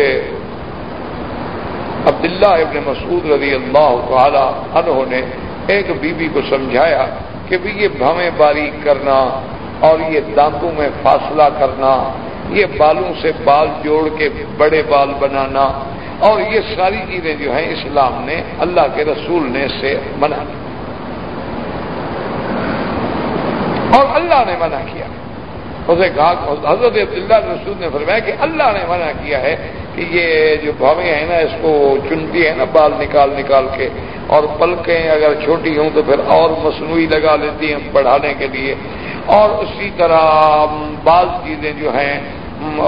Speaker 2: عبداللہ ابن مسعود رضی اللہ تعالی عنہ نے ایک بیوی کو سمجھایا کہ بھی یہ بھویں باریک کرنا اور یہ دانتوں میں فاصلہ کرنا، یہ بالوں سے بال جوڑ کے بڑے بال بنانا اور یہ ساری چیزیں جو ہیں اسلام نے، اللہ کے رسول نے سے منع کی۔ اور اللہ نے منع کیا۔ اسے کہا حضرت عبداللہ رسول نے فرمایا کہ اللہ نے منع کیا ہے کہ یہ جو بھویں ہیں نا، اس کو چنتی ہے نا، بال نکال نکال کے، اور پلکیں اگر چھوٹی ہوں تو پھر اور مصنوعی لگا لیتی ہیں بڑھانے کے لیے۔ اور اسی طرح بعض چیزیں جو ہیں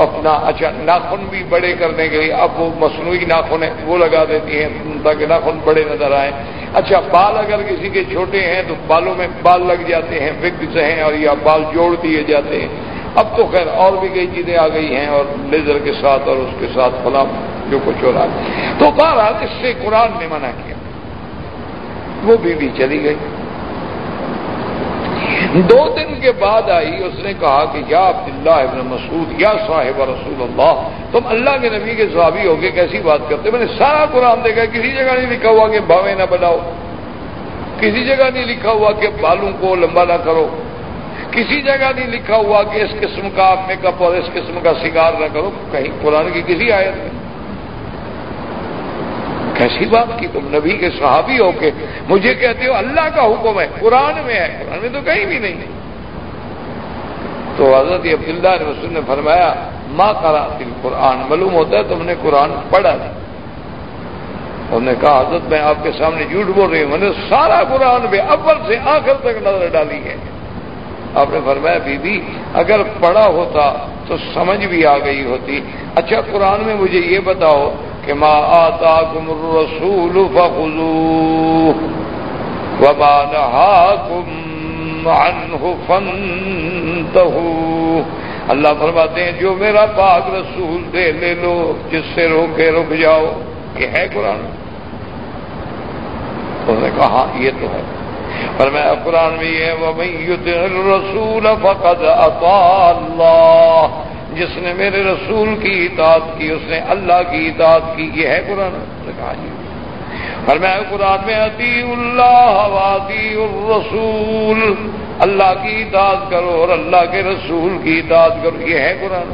Speaker 2: اپنا اچھا ناخن بھی بڑے کرنے کے لیے، اب وہ مصنوعی ناخن ہے وہ لگا دیتی ہیں تاکہ ناخن بڑے نظر آئیں۔ اچھا بال اگر کسی کے چھوٹے ہیں تو بالوں میں بال لگ جاتے ہیں وگز ہیں، اور یا بال جوڑ دیے جاتے ہیں۔ اب تو خیر اور بھی کئی چیزیں آ گئی ہیں اور لیزر کے ساتھ اور اس کے ساتھ فلاں جو کچھ ہو رہا ہے تو بہرحال اس سے قرآن نے منع کیا۔ وہ بیوی چلی گئی۔ دو دن کے بعد آئی، اس نے کہا کہ یا عبداللہ ابن مسعود، یا صاحب رسول اللہ، تم اللہ کے نبی کے صحابی ہو کے کیسی بات کرتے؟ میں نے سارا قرآن دیکھا، کسی جگہ نہیں لکھا ہوا کہ بھاوے نہ بناؤ۔ کسی جگہ نہیں لکھا ہوا کہ بالوں کو لمبا نہ کرو۔ کسی جگہ نہیں لکھا ہوا کہ اس قسم کا میک اپ اور اس قسم کا شکار نہ کرو، کہیں قرآن کی کسی آیت میں۔ کیسی بات کی تم؟ نبی کے صحابی ہو کے۔ مجھے کہتے ہو، اللہ کا حکم ہے، قرآن میں ہے۔ قرآن میں تو کہیں بھی نہیں۔ تو حضرت عبداللہ نے رسول نے فرمایا ماں کرا دل قرآن معلوم ہوتا ہے تم نے قرآن پڑھا نہیں انہوں نے کہا، حضرت میں آپ کے سامنے جھوٹ بول رہی ہوں۔ میں نے سارا قرآن میں اول سے آخر تک نظر ڈالی ہے۔ آپ نے فرمایا بی بی اگر پڑھا ہوتا تو سمجھ بھی آ گئی ہوتی. اچھا قرآن میں مجھے یہ بتاؤ کہ ما آتا کم رسول فخو وما اللہ فرماتے ہیں، جو میرا پاک رسول دے، لے لو، جس سے روکے رک جاؤ. یہ ہے قرآن۔ انہوں نے کہا ہاں یہ تو ہے۔ پر میں قرآن میں یہ رسول فقد اطاع اللہ جس نے میرے رسول کی اطاعت کی، اس نے اللہ کی اطاعت کی، یہ ہے قرآن۔ پر جی۔ میں قرآن میں عطی اللہ وادی الرسول۔ اللہ کی اطاعت کرو اور اللہ کے رسول کی اطاعت کرو، یہ ہے قرآن۔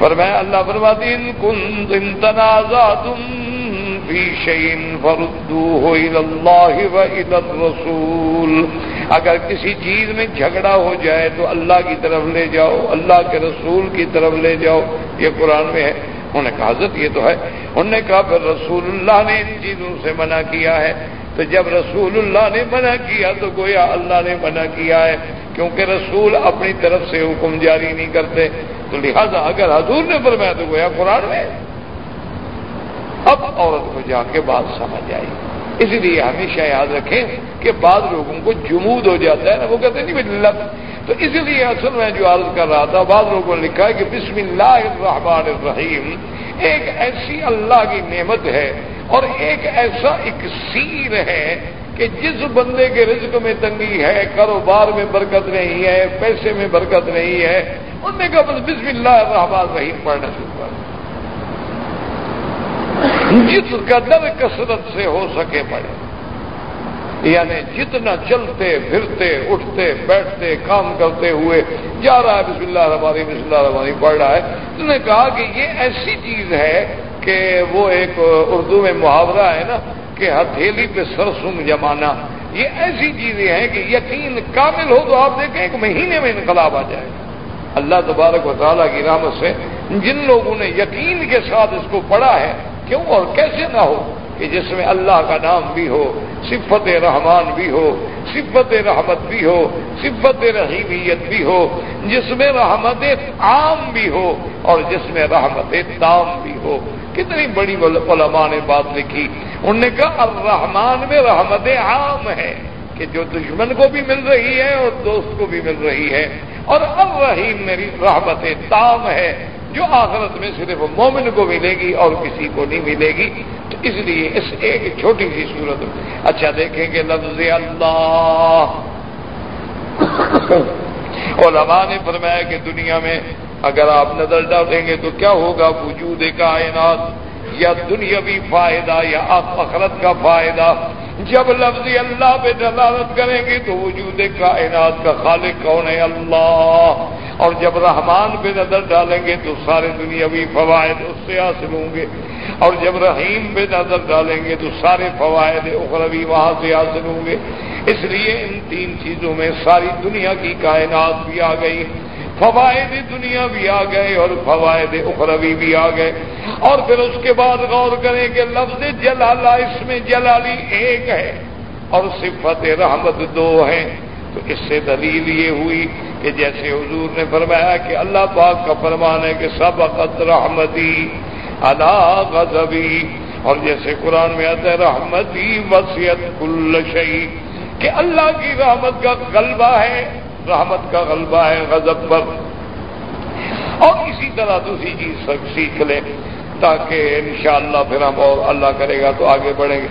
Speaker 2: نے میں اللہ فرماتی کن تنازع تم فی شعین فردو اللہ و رسول اگر کسی چیز میں جھگڑا ہو جائے تو اللہ کی طرف لے جاؤ، اللہ کے رسول کی طرف لے جاؤ۔ یہ قرآن میں ہے۔ انہوں نے کہا، حضرت یہ تو ہے۔ انہوں نے کہا، پھر رسول اللہ نے ان چیزوں سے منع کیا ہے۔ تو جب رسول اللہ نے منع کیا تو گویا اللہ نے منع کیا ہے، کیونکہ رسول اپنی طرف سے حکم جاری نہیں کرتے۔ تو لہذا اگر حضور نے فرمایا تو گویا قرآن میں۔ اب عورت کو جا کے بات سمجھ آئی۔ اسی لیے ہمیشہ یاد رکھیں کہ بعض لوگوں کو جمود ہو جاتا ہے نا، وہ کہتے نہیں بھائی لب تو اسی لیے اصل میں جو عرض کر رہا تھا، بعض لوگوں نے لکھا ہے کہ بسم اللہ الرحمن الرحیم، ایک ایسی اللہ کی نعمت ہے اور ایک ایسا اکسیر ہے کہ جس بندے کے رزق میں تنگی ہے، کاروبار میں برکت نہیں ہے، پیسے میں برکت نہیں ہے ان نے کہا بس بسم اللہ الرحمن الرحیم پڑھنا شروع کر جس قدر کثرت سے ہو سکے پڑے یعنی جتنا چلتے، پھرتے، اٹھتے، بیٹھتے، کام کرتے ہوئے جا رہا ہے، بسم اللہ رحمانی بسم اللہ رحمانی پڑھ رہا ہے۔ تو نے کہا کہ یہ ایسی چیز ہے کہ وہ ایک اردو میں محاورہ ہے نا کہ ہتھیلی پہ سرسم جمانا، یہ ایسی چیزیں ہیں کہ یقین کامل ہو تو آپ دیکھیں ایک مہینے میں انقلاب آ جائے۔ اللہ تبارک و تعالیٰ کی رحمت سے جن لوگوں نے یقین کے ساتھ اس کو پڑھا ہے، کیوں اور کیسے نہ ہو کہ جس میں اللہ کا نام بھی ہو، صفت رحمان بھی ہو، صفت رحمت بھی ہو، صفت رحیمیت بھی ہو، جس میں رحمت عام بھی ہو اور جس میں رحمت تام بھی ہو۔ کتنی بڑی علماء نے بات لکھی۔ انہوں نے کہا الرحمان میں رحمت عام ہے کہ جو دشمن کو بھی مل رہی ہے اور دوست کو بھی مل رہی ہے۔ اور الرحیم میری رحمت تام ہے۔ جو آخرت میں صرف مومن کو ملے گی اور کسی کو نہیں ملے گی، تو اس لیے اس ایک چھوٹی سی صورت اچھا دیکھیں گے لفظ اللہ۔ علماء نے فرمایا کہ دنیا میں اگر آپ نظر ڈالیں گے تو کیا ہوگا؟ وجود کائنات۔ یا دنیاوی فائدہ یا آخرت کا فائدہ، جب لفظ اللہ پہ دلالت کریں گے تو وجود کائنات کا خالق کون ہے؟ اللہ۔ اور جب رحمان پہ نظر ڈالیں گے تو سارے دنیاوی فوائد اس سے حاصل ہوں گے۔ اور جب رحیم پہ نظر ڈالیں گے تو سارے فوائد اخروی وہاں سے حاصل ہوں گے۔ اس لیے ان تین چیزوں میں ساری دنیا کی کائنات بھی آ گئی۔ فوائد دنیا بھی آ گئے اور فوائد اخروی بھی آ گئے۔ اور پھر اس کے بعد غور کریں کہ لفظ جلالہ اس میں جلالی ایک ہے اور صفت رحمت دو ہیں۔ تو اس سے دلیل یہ ہوئی کہ جیسے حضور نے فرمایا کہ اللہ پاک کا فرمان ہے کہ سبقت رحمتی اللہ غضبی۔ اور جیسے قرآن میں آتا ہے، رحمتی وسیعت کل شہی کہ اللہ کی رحمت کا غلبہ ہے۔ رحمت کا غلبہ ہے، غضب پر۔ اور اسی طرح دوسری چیز سب سیکھ لیں تاکہ انشاءاللہ پھر ہم اور اللہ کرے گا تو آگے بڑھیں گے۔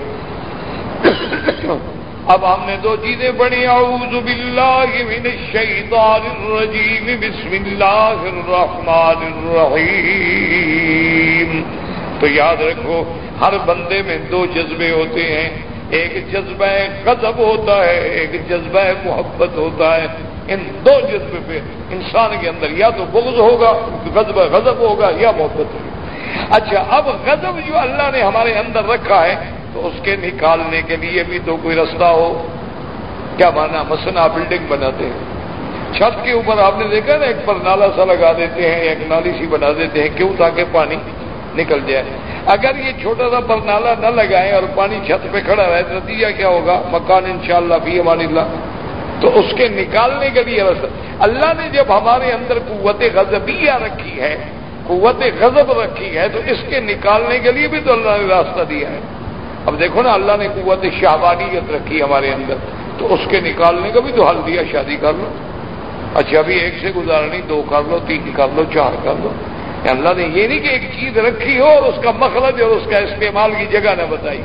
Speaker 2: اب ہم نے دو چیزیں پڑھی، اعوذ باللہ من الشیطان الرجیم، بسم اللہ الرحمن الرحیم۔ تو یاد رکھو، ہر بندے میں دو جذبے ہوتے ہیں، ایک جذبہ غضب ہوتا ہے، ایک جذبہ محبت ہوتا ہے۔ ان دو جذبے پہ انسان کے اندر یا تو بغض ہوگا، غضب غضب ہوگا یا محبت ہوگی۔ اچھا اب غضب جو اللہ نے ہمارے اندر رکھا ہے، تو اس کے نکالنے کے لیے بھی تو کوئی رستہ ہو۔ کیا مانا؟ مسنا بلڈنگ بناتے ہیں۔ چھت کے اوپر آپ نے دیکھا نا، ایک پر نالا سا لگا دیتے ہیں، ایک نالی سی بنا دیتے ہیں، کیوں تاکہ پانی نکل جائے؟ اگر یہ چھوٹا سا پر نالا نہ لگائیں اور پانی چھت پہ کھڑا رہے، تو نتیجہ کیا ہوگا؟ مکان انشاءاللہ بھی ہماری اللہ۔ تو اس کے نکالنے کے لیے رستہ اللہ نے جب ہمارے اندر قوت غضبیہ رکھی ہے، قوت غضب رکھی ہے، تو اس کے نکالنے کے لیے بھی تو اللہ نے راستہ دیا ہے۔ اب دیکھو نا، اللہ نے قوت شہبانیت رکھی ہمارے اندر، تو اس کے نکالنے کا بھی تو حل دیا، شادی کر لو۔ اچھا ابھی ایک سے گزارنی، دو کر لو، تین کر لو، چار کر لو۔ یعنی اللہ نے یہ نہیں کہ ایک چیز رکھی ہو اور اس کا مخلج اور اس کا استعمال کی جگہ نہ بتائی۔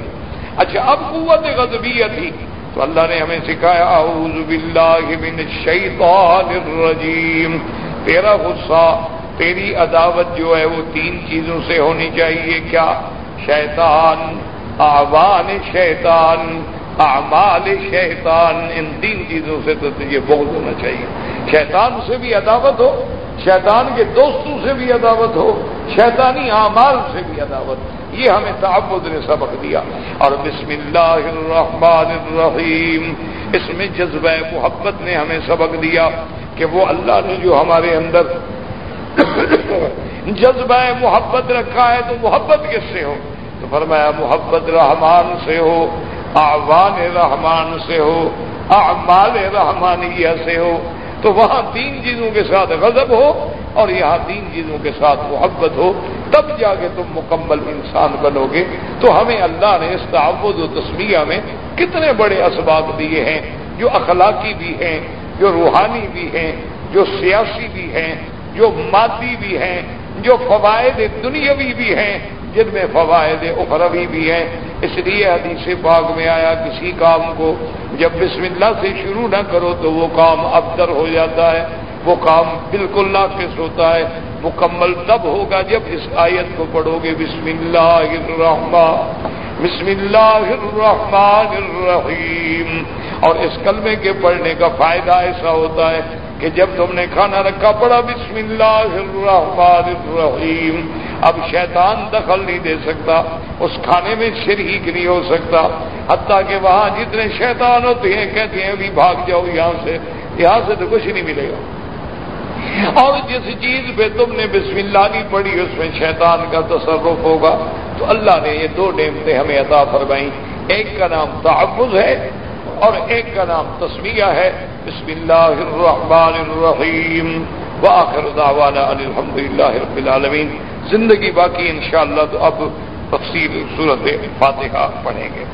Speaker 2: اچھا اب قوت غضبیہ تھی۔ تو اللہ نے ہمیں سکھایا، اعوذ باللہ من الشیطان الرجیم۔ تیرا غصہ، تیری عداوت جو ہے وہ تین چیزوں سے ہونی چاہیے۔ کیا؟ شیطان آوان شیطان، اعمال شیطان، ان تین چیزوں سے تو تجھے بہت ہونا چاہیے۔ شیطان سے بھی عداوت ہو، شیطان کے دوستوں سے بھی عداوت ہو۔ شیطانی اعمال سے بھی عداوت۔ یہ ہمیں تعبد نے سبق دیا۔ اور بسم اللہ الرحمن الرحیم۔ اس میں جذبہ محبت نے ہمیں سبق دیا کہ وہ اللہ نے جو ہمارے اندر جذبہ محبت رکھا ہے تو محبت کس سے ہو؟ تو فرمایا، محبت رحمان سے ہو آوان رحمان سے ہو، اعمال رحمانیہ سے ہو۔ تو وہاں تین چیزوں کے ساتھ غضب ہو اور یہاں تین چیزوں کے ساتھ محبت ہو، تب جا کے تم مکمل انسان بنو گے۔ تو ہمیں اللہ نے اس تعوض و تسمیہ میں کتنے بڑے اسباب دیے ہیں، جو اخلاقی بھی ہیں، جو روحانی بھی ہیں، جو سیاسی بھی ہیں، جو مادی بھی ہیں، جو فوائد دنیاوی بھی ہیں، جن میں فوائد اخروی بھی ہیں۔ اس لیے حدیث باغ میں آیا کسی کام کو جب بسم اللہ سے شروع نہ کرو تو وہ کام ابتر ہو جاتا ہے۔ وہ کام بالکل ناقص ہوتا ہے، مکمل تب ہوگا جب اس آیت کو پڑھو گے۔ بسم اللہ الرحمن، بسم اللہ الرحمن الرحیم۔ اور اس کلمے کے پڑھنے کا فائدہ ایسا ہوتا ہے کہ جب تم نے کھانا رکھا پڑا بسم اللہ الرحمن الرحیم۔ اب شیطان دخل نہیں دے سکتا، اس کھانے میں شریک نہیں ہو سکتا۔ حتیٰ کہ وہاں جتنے شیطان ہوتے ہیں، کہتے ہیں ابھی بھاگ جاؤ یہاں سے یہاں سے تو کچھ نہیں ملے گا۔ اور جس چیز پہ تم نے بسم اللہ نہیں پڑھی، اس میں شیطان کا تصرف ہوگا۔ تو اللہ نے یہ دو نعمتیں ہمیں عطا فرمائی ایک کا نام تحفظ ہے اور ایک کا نام تسمیہ ہے۔ بسم اللہ الرحمن الرحیم۔ وآخر دعوانا الحمد للہ رب العالمین۔ زندگی باقی انشاءاللہ تو اب تفصیل صورت فاتحہ پڑھیں گے۔